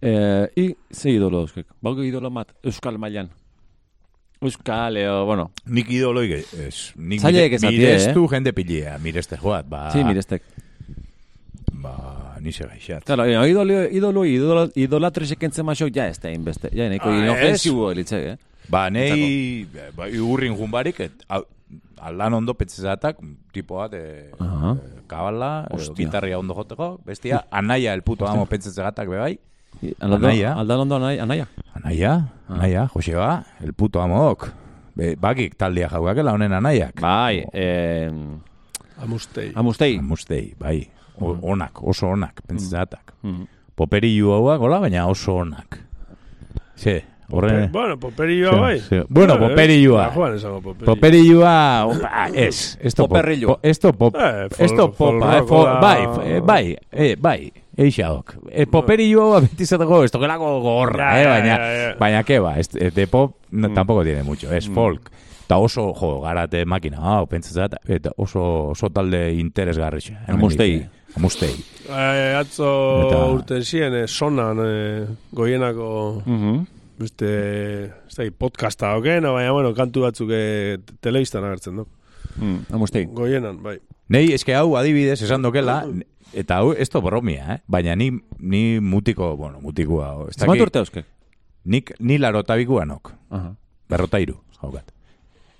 [SPEAKER 2] Eh, I, ze idolo euskek? Bauke idolo mat, Euskal mailan. Euskal, eo, bueno.
[SPEAKER 1] Nik idoloi, ge- ez, nik
[SPEAKER 2] Zailek esatie,
[SPEAKER 1] mirestu jende pilea, mireste joat, ba,
[SPEAKER 2] Sí, mirestek.
[SPEAKER 1] ba, nise gaixat.
[SPEAKER 2] Claro, eh, idolo, idolo, idolo, idolatrisek entzen maixo, ja ez da inbeste. Ja, neko
[SPEAKER 1] Ah,
[SPEAKER 2] inofensibo elitzek, eh?
[SPEAKER 1] Ba, nei, ba, urrin junbarik, et, aldan ondo petzezatak, tipo bat, e,
[SPEAKER 2] Aha.
[SPEAKER 1] kabala, edo
[SPEAKER 2] Hostia.
[SPEAKER 1] gitarria ondo joteko, bestia, anaia, el puto amo petzezatak bebai,
[SPEAKER 2] Aldando,
[SPEAKER 1] Anaia.
[SPEAKER 2] aldan ondo anaia. anaia.
[SPEAKER 1] anaia, anaia, Joseba, el puto amok, Be, bakik taldea jauakela honen anaiak.
[SPEAKER 2] Bai, eh,
[SPEAKER 3] Amustei.
[SPEAKER 2] amustei.
[SPEAKER 1] Amustei, bai, o, onak, oso onak, pentsatak.
[SPEAKER 2] Mhm.
[SPEAKER 1] Poperi hauak, hola, baina oso onak. Ze, Horre...
[SPEAKER 3] Bueno, poperioa
[SPEAKER 1] Sí,
[SPEAKER 3] bai.
[SPEAKER 1] sí. Bueno,
[SPEAKER 3] Eh,
[SPEAKER 1] poperioa.
[SPEAKER 3] Joan esango poperioa.
[SPEAKER 1] Poperillua, opa, ez. Esto pop-
[SPEAKER 2] Poperrillo.
[SPEAKER 1] po- Esto pop,
[SPEAKER 3] Eh, fol-
[SPEAKER 1] esto popa, eh, bai, f- eh, bai, eh, bai, eixaok. Eh, poperillua beti zateko, esto gelako gorra,
[SPEAKER 3] Ya,
[SPEAKER 1] eh, baina,
[SPEAKER 3] ya, ya.
[SPEAKER 1] baina, que ba, este, de pop
[SPEAKER 2] Mm.
[SPEAKER 1] no, tampoco tiene mucho, es folk. Eta oso, jo, garate makina, hau, pentsatzat, eta oso, oso talde interesgarri.
[SPEAKER 2] Amustegi.
[SPEAKER 1] Amustei.
[SPEAKER 3] Eh, atzo
[SPEAKER 1] Eta-
[SPEAKER 3] urten ziren, eh, sonan, eh, goienako,
[SPEAKER 2] Mhm.
[SPEAKER 3] Beste, ez da, podcasta oken, baina, bueno, kantu batzuk eh, telebistan agertzen, no?
[SPEAKER 2] Mm, amustei.
[SPEAKER 3] Goienan, bai.
[SPEAKER 1] Nei, eske hau adibidez esan dokela, eta hau, esto bromia, eh? Baina ni, ni mutiko, bueno, mutikoa, ez
[SPEAKER 2] Zemat
[SPEAKER 1] dakit,
[SPEAKER 2] urte euske?
[SPEAKER 1] nik, ni larota bikuanok,
[SPEAKER 2] Aha.
[SPEAKER 1] berrota iru, haukat.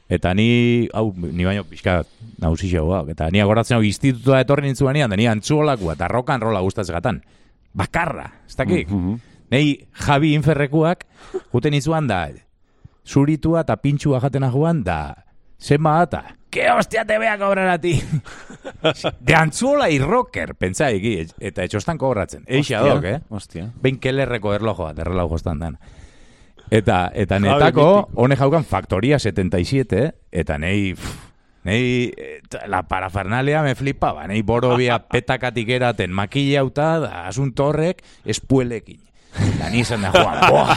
[SPEAKER 1] Eta ni, hau, ni baino pixka nausixoa, eta ni agoratzen hau institutua etorri nintzuanean, da ni antzuolakua eta rokan rola gustatzen gatan. Bakarra, ez dakik.
[SPEAKER 2] Mhm.
[SPEAKER 1] Nei Javi Inferrekuak juten izuan da zuritua eta pintxua jatena joan da zema ata. Ke hostia te voy a cobrar a ti. de antzuola y rocker, pentsa egi, eta etxostan kobratzen. Eixa
[SPEAKER 2] Hostia,
[SPEAKER 1] dok, eh?
[SPEAKER 2] Hostia.
[SPEAKER 1] Behin kelerreko erlojoa, derrelao jostan dan. Eta, eta netako, hone jaukan Factoria 77, eta nei, pff, nei, la parafernalia me flipaba, nei borobia petakatik eraten da asunto horrek, espuelekin. Da ni izan da joan, boa!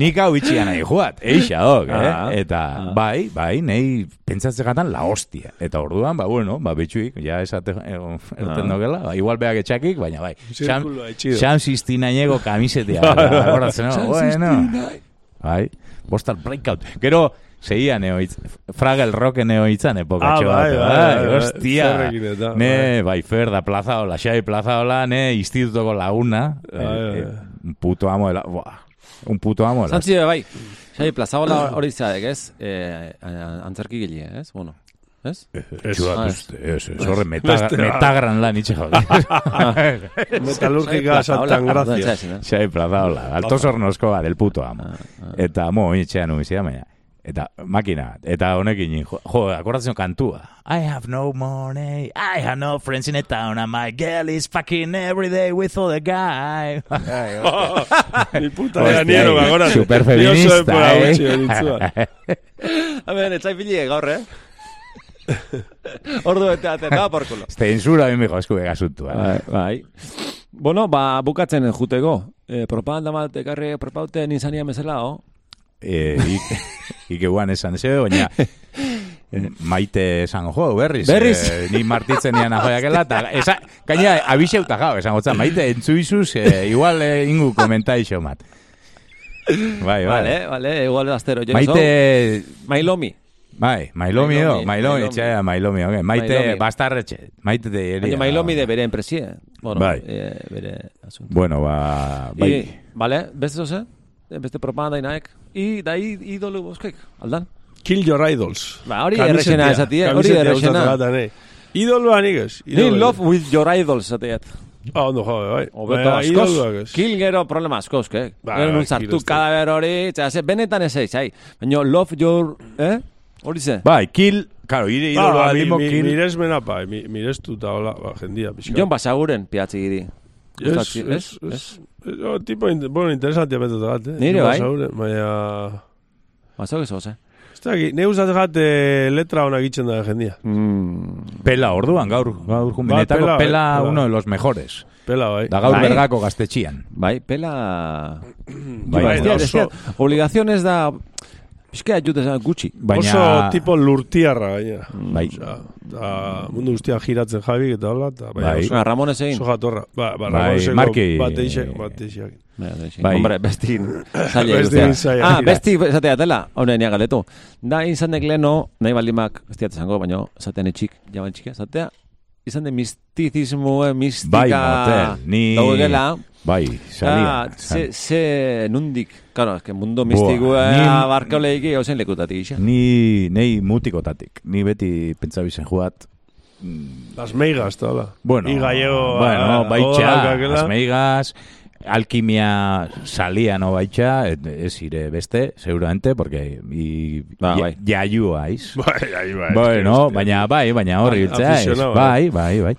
[SPEAKER 1] Nik hau itxian nahi joat, eixa dok, eh?
[SPEAKER 2] Ah,
[SPEAKER 1] Eta,
[SPEAKER 2] ah.
[SPEAKER 1] bai, bai, nei pentsatze gatan la hostia. Eta orduan, ba, bueno, ba, bitxuik, ja esate, erten
[SPEAKER 2] Ah.
[SPEAKER 1] dokela, ba, igual beak etxakik, baina bai.
[SPEAKER 3] Itxido.
[SPEAKER 1] Sam Sistinaineko kamisetia. Horatzen, no? Bueno, bai, postal breakout. Gero, Seguian eoitz, Fragel Rock eoitzan epokatxo
[SPEAKER 3] Ah, bai,
[SPEAKER 1] bat.
[SPEAKER 3] bai, bai, bai.
[SPEAKER 1] hostia.
[SPEAKER 3] Zerrekin eta,
[SPEAKER 1] ne,
[SPEAKER 3] bai.
[SPEAKER 1] bai, Fer da plazaola, Xai plazaola, ne, institutoko laguna.
[SPEAKER 3] Bai, bai,
[SPEAKER 1] eh, un puto amo de la... Buah, un puto amo de la...
[SPEAKER 2] Zantzi, bai. Xai, plazaola hori zadek, ez? Eh, antzerki gile, ez? Bueno, ez? Ah,
[SPEAKER 1] ez, ez, horre metaga-
[SPEAKER 3] Beste bat.
[SPEAKER 1] metagran lan itxe jode.
[SPEAKER 3] Metalúrgica Santan Gracia.
[SPEAKER 1] Xai plazaola, altos hornoskoa del puto amo.
[SPEAKER 2] Ah,
[SPEAKER 1] Eta, mo, itxean umizia, baina. Eta makina, eta honekin, jo, jo akordatzen kantua. I have no money, I have no friends in the town, and my girl is fucking every day with other guy.
[SPEAKER 3] Ni puta de niero, agora.
[SPEAKER 1] Superfeminista,
[SPEAKER 3] eh?
[SPEAKER 1] eh?
[SPEAKER 2] A ver, etzai pili gaur, eh? Ordu bete ateta, por culo.
[SPEAKER 1] Zensura mi mijo, esku begasuntua.
[SPEAKER 2] Bai, bai. Bueno, ba, bukatzen juteko. Eh, propaganda bat ekarri propauten izania bezala, oh?
[SPEAKER 1] Eh, ik, ik eguan esan zeo, baina maite esan jo, berriz.
[SPEAKER 2] Berriz?
[SPEAKER 1] Eh, ni martitzen nian ajoiakela, eta esa, gaina, abixeuta jau, esan gotza, maite entzuizuz, eh, igual eh, ingu komentaixo mat. Bai, bai.
[SPEAKER 2] Vale, vale, igual astero.
[SPEAKER 1] Maite,
[SPEAKER 2] Mailomi.
[SPEAKER 1] bai, mailomi do,
[SPEAKER 2] Mailomi,
[SPEAKER 1] mailomi,
[SPEAKER 2] Mailomi.
[SPEAKER 1] etxea, mailomi, ok. Maite,
[SPEAKER 2] Mailomi.
[SPEAKER 1] bastarretxe, maite de
[SPEAKER 2] Baina Mailomi de bere enpresie. Bueno,
[SPEAKER 1] Bai.
[SPEAKER 2] eh, bere asunto.
[SPEAKER 1] Bueno, ba, bai.
[SPEAKER 2] I, vale, beste zoze? Beste propaganda inaek. I, da, i, idolu boskek, aldan.
[SPEAKER 3] Kill your idols.
[SPEAKER 2] Ba, hori errexena esatie, hori errexena.
[SPEAKER 3] Idoloa nik ez.
[SPEAKER 2] Ni love with your idols, esateat.
[SPEAKER 3] Ah, ondo jode, bai.
[SPEAKER 2] Obeto
[SPEAKER 3] Baina
[SPEAKER 2] askoz, kill gero problema askoz, ke?
[SPEAKER 3] Ba,
[SPEAKER 2] Gero
[SPEAKER 3] ba,
[SPEAKER 2] nun sartu kadaber hori, txea, ze, benetan ez eiz, ai. Baina love your, eh? Hori ze?
[SPEAKER 1] Bai, kill, claro, ire
[SPEAKER 3] Ah,
[SPEAKER 1] idolo
[SPEAKER 3] ba, mi,
[SPEAKER 1] alimo
[SPEAKER 3] mi,
[SPEAKER 1] kill.
[SPEAKER 3] miresmena, pa, mi, mirestu eta hola, ba, jendia, pixka.
[SPEAKER 2] Jon Basaguren piatzi giri.
[SPEAKER 3] Es,
[SPEAKER 2] Gustatzi,
[SPEAKER 3] es, es, es, oh, tipo, in- bueno, interesantia betot gat, eh?
[SPEAKER 2] Nire, bai.
[SPEAKER 3] Baina,
[SPEAKER 2] Basau ez oze.
[SPEAKER 3] ez da, ne usatzen gat eh, letra ona gitzen da jendia.
[SPEAKER 2] Mm.
[SPEAKER 1] Pela, orduan, gaur, gaur jumenetako,
[SPEAKER 3] pela,
[SPEAKER 1] pela,
[SPEAKER 3] bai, pela.
[SPEAKER 1] uno de los mejores.
[SPEAKER 3] Pela, bai.
[SPEAKER 1] Da gaur
[SPEAKER 2] Bai.
[SPEAKER 1] bergako gaztetxian.
[SPEAKER 2] Bai, pela...
[SPEAKER 1] Bai,
[SPEAKER 3] Bai,
[SPEAKER 2] Hostia,
[SPEAKER 3] oso-
[SPEAKER 2] destia, obligaciones da... Pizkea jute zen gutxi.
[SPEAKER 1] Baina,
[SPEAKER 3] Oso tipo lurtiarra, baina.
[SPEAKER 1] bai,
[SPEAKER 3] Osea, da, mundu guztian giratzen jabi eta hola, eta baina
[SPEAKER 1] Bai.
[SPEAKER 3] oso,
[SPEAKER 2] Bueno, Ramones egin.
[SPEAKER 3] oso jatorra. Ba, ba,
[SPEAKER 1] Bai, Marki-
[SPEAKER 3] Bate isek, bate isek.
[SPEAKER 2] Bai, bai.
[SPEAKER 1] Bai.
[SPEAKER 2] Hombre, bestin zaila
[SPEAKER 3] Bestin zaila
[SPEAKER 2] Ah, besti esatea dela, hone nia galetu. Da, izan dek leno, nahi baldimak, ez diat zango, baina, esatean etxik, jaban txika, esatea, izan de mistizismo, eh, mistika,
[SPEAKER 1] bai, motel, ni...
[SPEAKER 2] daugela,
[SPEAKER 1] Bai, salia.
[SPEAKER 2] Ah, ze, ze nundik, claro, es que mundo mistikoa
[SPEAKER 1] ni-
[SPEAKER 2] ni... barkoleiki gauzen lekutatik isa.
[SPEAKER 1] Ni, nei mutikotatik. Ni beti pentsabizen juat.
[SPEAKER 3] Las meigas, hola.
[SPEAKER 1] Bueno,
[SPEAKER 3] I gallego,
[SPEAKER 1] bueno,
[SPEAKER 3] ah,
[SPEAKER 1] baitxa,
[SPEAKER 3] odakakela.
[SPEAKER 1] las meigas, alquimia salía no baitxa, ez ire beste, seguramente, porque i,
[SPEAKER 2] Ba,
[SPEAKER 1] ja-
[SPEAKER 2] bai.
[SPEAKER 1] jaiu aiz.
[SPEAKER 3] Bai, bai, bai.
[SPEAKER 1] Bueno, baina bai, baina horri
[SPEAKER 3] Bai, aficionado,
[SPEAKER 1] Bai, bai, bai.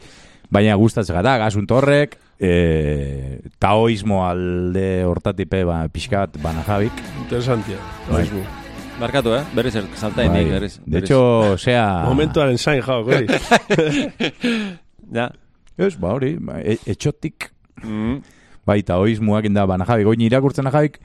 [SPEAKER 1] Baina gustatzen gata, gasun torrek, e, taoismo alde hortatipe ba, pixkat banajabik.
[SPEAKER 3] Interesantia.
[SPEAKER 1] Bai.
[SPEAKER 3] Taoismo.
[SPEAKER 2] Barkatu, eh? Berriz er,
[SPEAKER 1] Bai.
[SPEAKER 2] berriz.
[SPEAKER 1] De
[SPEAKER 2] berriz.
[SPEAKER 1] hecho, sea...
[SPEAKER 3] Momentuaren zain jau, hori.
[SPEAKER 2] Ja.
[SPEAKER 1] Ez, ba hori, ba, e, etxotik,
[SPEAKER 2] Mm.
[SPEAKER 1] bai, taoismoak inda banajabik. Oin irakurtzen ajabik,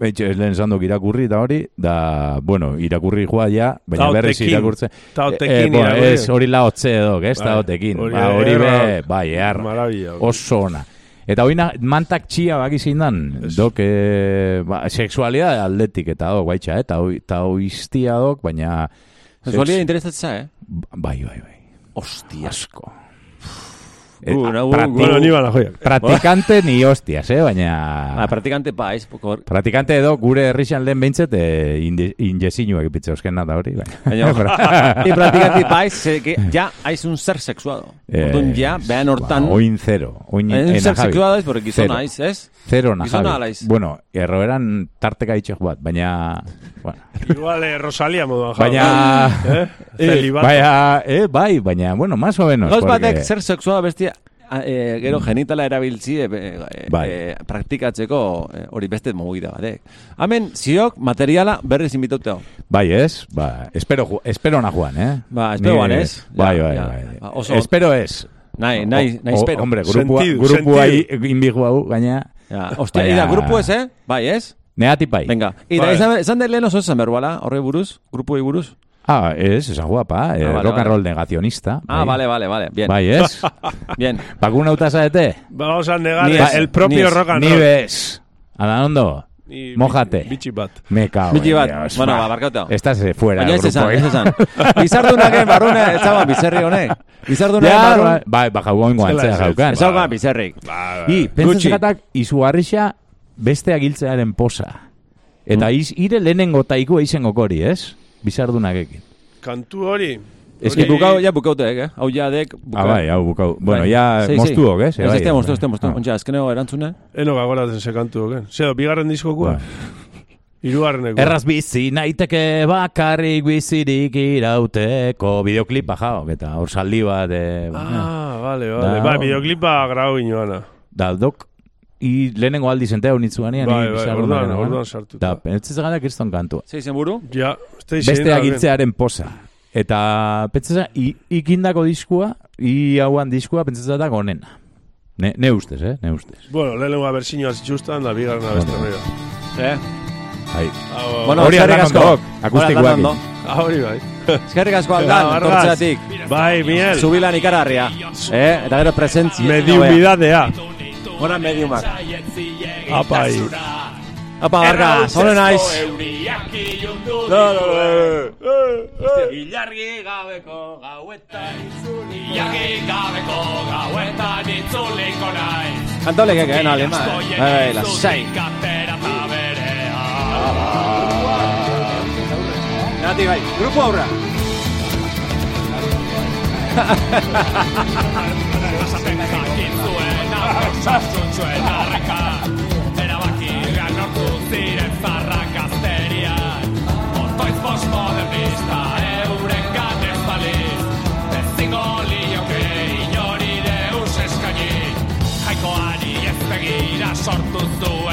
[SPEAKER 1] Etxe, lehen zandok irakurri eta hori, da, bueno, irakurri joa ja, baina
[SPEAKER 3] Tao
[SPEAKER 1] berriz
[SPEAKER 3] tekin.
[SPEAKER 1] irakurtzen.
[SPEAKER 3] Tao
[SPEAKER 1] Eh,
[SPEAKER 3] tekin
[SPEAKER 1] bueno,
[SPEAKER 3] irakurri.
[SPEAKER 1] ez, hori la hotze edo, ez,
[SPEAKER 3] Bai,
[SPEAKER 1] tao tekin.
[SPEAKER 3] hori
[SPEAKER 1] Ba, hori be, bai, ehar,
[SPEAKER 3] Maravilla.
[SPEAKER 1] oso ona. Eta hori na- mantak txia bakizin dan,
[SPEAKER 3] Ez.
[SPEAKER 1] dok, e, ba, sexualidad aldetik eta dok, baitxa, eta hoi, taoistia dok, baina...
[SPEAKER 2] Sexualidad
[SPEAKER 1] sex-
[SPEAKER 2] interesatza, eh?
[SPEAKER 1] Bai, bai, bai.
[SPEAKER 2] Hostia.
[SPEAKER 1] Asko.
[SPEAKER 2] Gu,
[SPEAKER 1] Eh,
[SPEAKER 2] nahu,
[SPEAKER 1] practi-
[SPEAKER 2] gu-
[SPEAKER 3] Bueno, ni bala joiak.
[SPEAKER 1] Praktikante ni hostias, eh, baina...
[SPEAKER 2] Ah, praktikante paiz, poko...
[SPEAKER 1] Praktikante edo gure herrixan lehen behintzet e, ipitze euskena da hori, baina.
[SPEAKER 2] Baina, y praktikante paiz, que ya haiz un ser sexuado.
[SPEAKER 1] Eh,
[SPEAKER 2] Orduan, ja, behan hortan...
[SPEAKER 1] Ba, oin zero. Oin
[SPEAKER 2] Eh, un ser sexuado ez, porque gizona haiz, ez?
[SPEAKER 1] Zero
[SPEAKER 2] Gizona.
[SPEAKER 1] Bueno, erroeran tarteka itxek bat, baina... Bueno,
[SPEAKER 3] Igual eh, Rosalia moduan jau.
[SPEAKER 1] baina...
[SPEAKER 3] Eh?
[SPEAKER 1] Baina, eh, bai, baina, bueno, más o menos.
[SPEAKER 2] Gauz
[SPEAKER 1] porque-
[SPEAKER 2] batek ser sexuado bestia, eh, gero genitala erabiltzi eh,
[SPEAKER 1] Bai.
[SPEAKER 2] eh, praktikatzeko hori beste mogida batek. Hemen, ziok, materiala berriz invitauteo.
[SPEAKER 1] Bai, ez? Ba, espero, espero na Juan, eh?
[SPEAKER 2] Ba, espero
[SPEAKER 1] Ni-
[SPEAKER 2] Juan, ez?
[SPEAKER 1] Bai, bai,
[SPEAKER 2] ja.
[SPEAKER 1] bai.
[SPEAKER 2] Ba, oso-
[SPEAKER 1] espero ez.
[SPEAKER 2] Nahi, nahi, nahi espero.
[SPEAKER 1] Hombre, grupua,
[SPEAKER 3] Sentidu,
[SPEAKER 1] grupua inbigu hau, gaina...
[SPEAKER 2] Ja, ostia,
[SPEAKER 1] Baina-
[SPEAKER 2] ida, grupo ez, eh? Bai, ez?
[SPEAKER 1] Negatipai.
[SPEAKER 2] Venga. Ida,
[SPEAKER 3] Bai.
[SPEAKER 2] esan, esan lehen oso esan berbala, horre buruz, grupo buruz.
[SPEAKER 1] Ah, ez, esan guapa, eh,
[SPEAKER 2] Ah, vale,
[SPEAKER 1] rock and
[SPEAKER 2] vale.
[SPEAKER 1] roll negacionista.
[SPEAKER 2] Ah, vale, vale, vale, bien.
[SPEAKER 1] Bai, ez?
[SPEAKER 2] Bien.
[SPEAKER 1] Bakuna uta zaete?
[SPEAKER 3] Vamos a negar
[SPEAKER 2] Ni
[SPEAKER 3] el,
[SPEAKER 2] ez,
[SPEAKER 3] el
[SPEAKER 2] ni
[SPEAKER 3] propio
[SPEAKER 2] ez.
[SPEAKER 3] rock and
[SPEAKER 1] Ni
[SPEAKER 3] roll.
[SPEAKER 1] bez. Ala ondo?
[SPEAKER 3] Ni
[SPEAKER 1] Mojate.
[SPEAKER 3] Bitxi bat.
[SPEAKER 1] Me cago en
[SPEAKER 2] bat,
[SPEAKER 1] Dios,
[SPEAKER 2] bueno,
[SPEAKER 1] va.
[SPEAKER 2] ba, barkatu.
[SPEAKER 1] Estás eh, fuera
[SPEAKER 2] Baina
[SPEAKER 1] del
[SPEAKER 2] ez
[SPEAKER 1] grupo,
[SPEAKER 2] esan, ez
[SPEAKER 1] eh?
[SPEAKER 2] esan. Bizardunak barrune, ez zagoan bizerri honek. Bizardunak
[SPEAKER 1] Ja,
[SPEAKER 2] barrune.
[SPEAKER 1] ba, bai, ba, jaugoen
[SPEAKER 3] Zela
[SPEAKER 1] guantzea
[SPEAKER 3] ez,
[SPEAKER 1] jaukan.
[SPEAKER 2] Ez zagoan bizerrik.
[SPEAKER 3] Ba,
[SPEAKER 1] I,
[SPEAKER 2] Gutxi.
[SPEAKER 1] pentsatzegatak, izu harrixa beste agiltzearen posa. Eta
[SPEAKER 2] Mm.
[SPEAKER 1] iz, ire lehenengo taiko eizen gokori, ez? Bizardunakekin.
[SPEAKER 3] kantu hori.
[SPEAKER 1] Ez
[SPEAKER 2] Ez que bukau, ja bukautek, eh? Hau ja dek
[SPEAKER 1] Ah, bai, hau bukau. Bueno,
[SPEAKER 2] Bai.
[SPEAKER 1] ja,
[SPEAKER 2] Sei, sei.
[SPEAKER 1] moztuok, ez?
[SPEAKER 2] Ez, este moztu, este moztu.
[SPEAKER 1] Ah.
[SPEAKER 2] Ontsa, azkeneko erantzune.
[SPEAKER 3] Eno gagoratzen ze kantu oken. Zeo, bigarren diskokua.
[SPEAKER 1] Bai.
[SPEAKER 3] Hirugarreneko.
[SPEAKER 1] Erraz bizi naiteke bakarrik bizirik irauteko bideoklipa jau, eta hor saldi bat, e,
[SPEAKER 3] Ah, vale, vale.
[SPEAKER 1] Da-
[SPEAKER 3] Bai, videoklipa grau ginoana.
[SPEAKER 1] daldok, i lehenengo aldi zenteo nitzu ganean,
[SPEAKER 3] Bai, bai, orduan,
[SPEAKER 1] orduan,
[SPEAKER 3] orduan sartuta.
[SPEAKER 1] Da, pentsatze gara kriston kantua.
[SPEAKER 2] Zei zen buru?
[SPEAKER 3] Ja, este
[SPEAKER 1] Beste
[SPEAKER 3] izena,
[SPEAKER 1] agiltzearen posa. Eta pentsatze, i- ikindako diskua, i hauan diskua pentsatzetak onena. Ne, ne ustez, eh? Ne ustez.
[SPEAKER 3] Bueno, lehenengoa bersinioa zitxustan, da bigarrena beste mega.
[SPEAKER 2] Eh?
[SPEAKER 1] Bai.
[SPEAKER 3] Ah,
[SPEAKER 2] Bueno,
[SPEAKER 1] Hori aldan
[SPEAKER 2] asko.
[SPEAKER 1] ondok, akustikoak.
[SPEAKER 2] Hori aldan ondo.
[SPEAKER 3] Ah, hori bai.
[SPEAKER 2] Eskerrik asko aldan,
[SPEAKER 3] Vargas.
[SPEAKER 2] tortzeatik.
[SPEAKER 3] Bai, Miel.
[SPEAKER 2] Zubilan ikararria. Eh? Eta gero presentzia.
[SPEAKER 3] Mediumidadea.
[SPEAKER 2] Gora mediumak.
[SPEAKER 3] Apai.
[SPEAKER 2] Apa, Vargas, honen naiz.
[SPEAKER 4] Ilargi gabeko gauetan itzuli Ilargi gabeko gauetan itzuliko naiz
[SPEAKER 2] Kantolek eken alema. Bai, bai, lasai.
[SPEAKER 4] Berea
[SPEAKER 2] Nati, bai, grupo aurra.
[SPEAKER 4] sartzen zuen arreka Erabaki gian hortu ziren zarra gazterian Otoiz postmodernista euren eh, gatez baliz Ez zingo lioke inori deus eskaini. Jaikoari ez begira sortu zuen